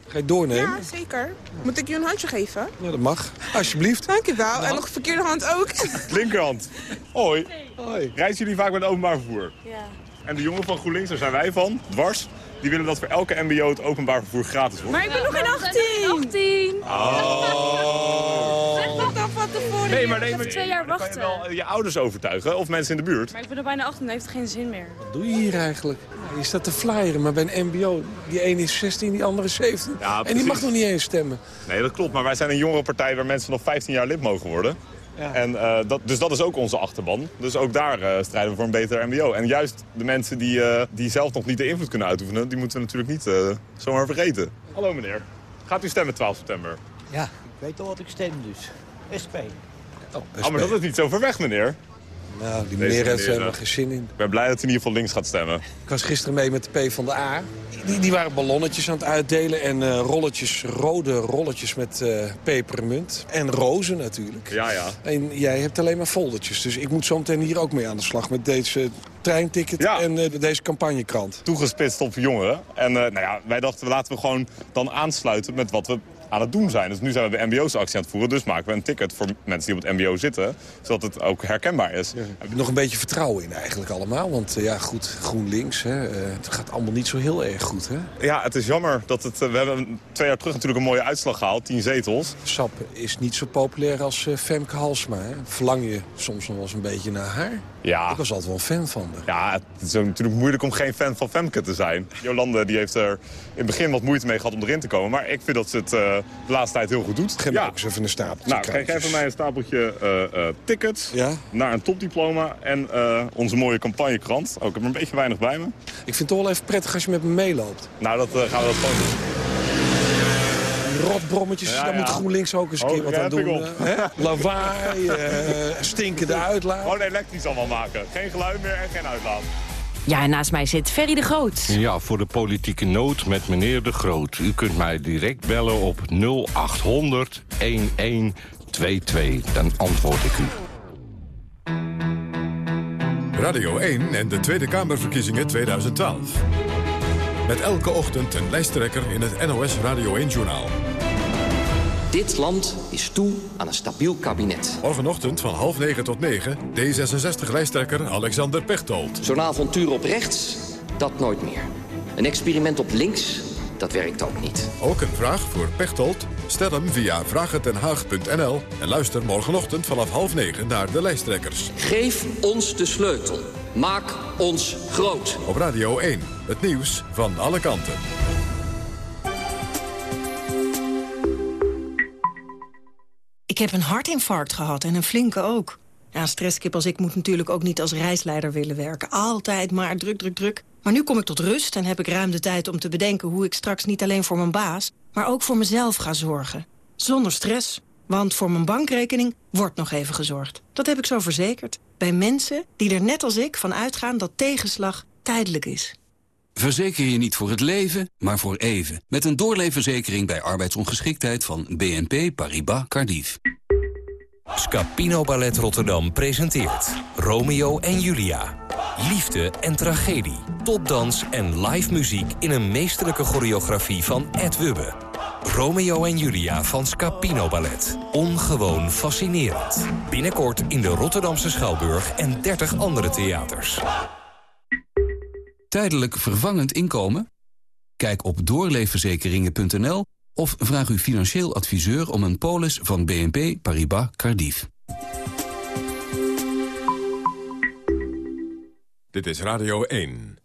Ga je doornemen? Ja, zeker. Moet ik je een handje geven? Ja, dat mag. Alsjeblieft. Dankjewel. Mag. En nog verkeerde hand ook. Linkerhand. Hoi. Hoi. Reizen jullie vaak met openbaar vervoer? Ja. En de jongen van GroenLinks, daar zijn wij van, dwars. Die willen dat voor elke mbo het openbaar vervoer gratis wordt. Maar ik ben nog geen 18. 18. Oh. Zeg toch dan van tevoren. Nee, maar nee, maar twee jaar wachten. Kan je wel je ouders overtuigen of mensen in de buurt? Maar ik ben er bijna 18, dat heeft geen zin meer. Wat doe je hier eigenlijk? Nou, je staat te flyeren, maar bij een mbo, die ene is 16, die andere is 17. Ja, en die mag nog niet eens stemmen. Nee, dat klopt. Maar wij zijn een jongere partij waar mensen nog 15 jaar lid mogen worden. Ja. En, uh, dat, dus dat is ook onze achterban. Dus ook daar uh, strijden we voor een beter mbo. En juist de mensen die, uh, die zelf nog niet de invloed kunnen uitoefenen... die moeten we natuurlijk niet zomaar vergeten. Hallo meneer. Gaat u stemmen 12 september? Ja, ik weet al wat ik stem dus. SP. Oh, SP. oh maar dat is niet zo ver weg meneer. Nou, die meneer heeft er helemaal geen zin in. Ik ben blij dat hij in ieder geval links gaat stemmen. Ik was gisteren mee met de P van de A. Die, die waren ballonnetjes aan het uitdelen en uh, rolletjes, rode rolletjes met uh, pepermunt. En rozen natuurlijk. Ja, ja. En jij hebt alleen maar foldertjes. Dus ik moet zo meteen hier ook mee aan de slag met deze treinticket ja. en uh, deze campagnekrant. Toegespitst op jongeren. En nou ja, wij dachten, laten we gewoon dan aansluiten met wat we aan het doen zijn. Dus nu zijn we de mbo's actie aan het voeren. Dus maken we een ticket voor mensen die op het mbo zitten. Zodat het ook herkenbaar is. Ja. Heb je nog een beetje vertrouwen in eigenlijk allemaal? Want uh, ja, goed, GroenLinks, hè, uh, het gaat allemaal niet zo heel erg goed, hè? Ja, het is jammer dat het... Uh, we hebben twee jaar terug natuurlijk een mooie uitslag gehaald. Tien zetels. SAP is niet zo populair als Femke Halsma, hè? Verlang je soms nog wel eens een beetje naar haar? Ja. Ik was altijd wel een fan van haar. Ja, het is natuurlijk moeilijk om geen fan van Femke te zijn. Jolande die heeft er in het begin wat moeite mee gehad om erin te komen. Maar ik vind dat ze het de laatste tijd heel goed doet. Geef ja. ook eens even een stapeltje. Nou, kijk even mij een stapeltje uh, uh, tickets ja? naar een topdiploma en onze mooie campagnekrant. Ook, ik heb er een beetje weinig bij me. Ik vind het toch wel even prettig als je met me meeloopt. Nou, dat gaan we dat gewoon doen. Rotbrommetjes, ja, daar moet GroenLinks ook eens een keer oh, wat aan doen. Hè? Lawaai, stinkende uitlaat. Gewoon elektrisch allemaal maken. Geen geluid meer en geen uitlaat. Ja, en naast mij zit Ferry de Groot. Ja, voor de politieke nood met meneer de Groot. U kunt mij direct bellen op 0800 1122. Dan antwoord ik u. Radio 1 en de Tweede Kamerverkiezingen 2012. Met elke ochtend een lijsttrekker in het NOS Radio 1-journaal. Dit land is toe aan een stabiel kabinet. Morgenochtend van half negen tot negen, D66-lijsttrekker Alexander Pechtold. Zo'n avontuur op rechts, dat nooit meer. Een experiment op links, dat werkt ook niet. Ook een vraag voor Pechtold? Stel hem via vragentenhaag.nl en luister morgenochtend vanaf half negen naar de lijsttrekkers. Geef ons de sleutel. Maak ons groot. Op Radio 1, het nieuws van alle kanten. Ik heb een hartinfarct gehad en een flinke ook. Ja, stresskip als ik moet natuurlijk ook niet als reisleider willen werken. Altijd maar druk, druk, druk. Maar nu kom ik tot rust en heb ik ruim de tijd om te bedenken... hoe ik straks niet alleen voor mijn baas, maar ook voor mezelf ga zorgen. Zonder stress, want voor mijn bankrekening wordt nog even gezorgd. Dat heb ik zo verzekerd. Bij mensen die er net als ik van uitgaan dat tegenslag tijdelijk is. Verzeker je niet voor het leven, maar voor even. Met een doorleefverzekering bij arbeidsongeschiktheid van BNP Paribas Cardiff. Scapino Ballet Rotterdam presenteert Romeo en Julia. Liefde en tragedie, topdans en live muziek in een meesterlijke choreografie van Ed Wubbe. Romeo en Julia van Scapino Ballet. Ongewoon fascinerend. Binnenkort in de Rotterdamse Schouwburg en 30 andere theaters. Tijdelijk vervangend inkomen? Kijk op doorleefverzekeringen.nl of vraag uw financieel adviseur om een polis van BNP Paribas Cardiff. Dit is Radio 1.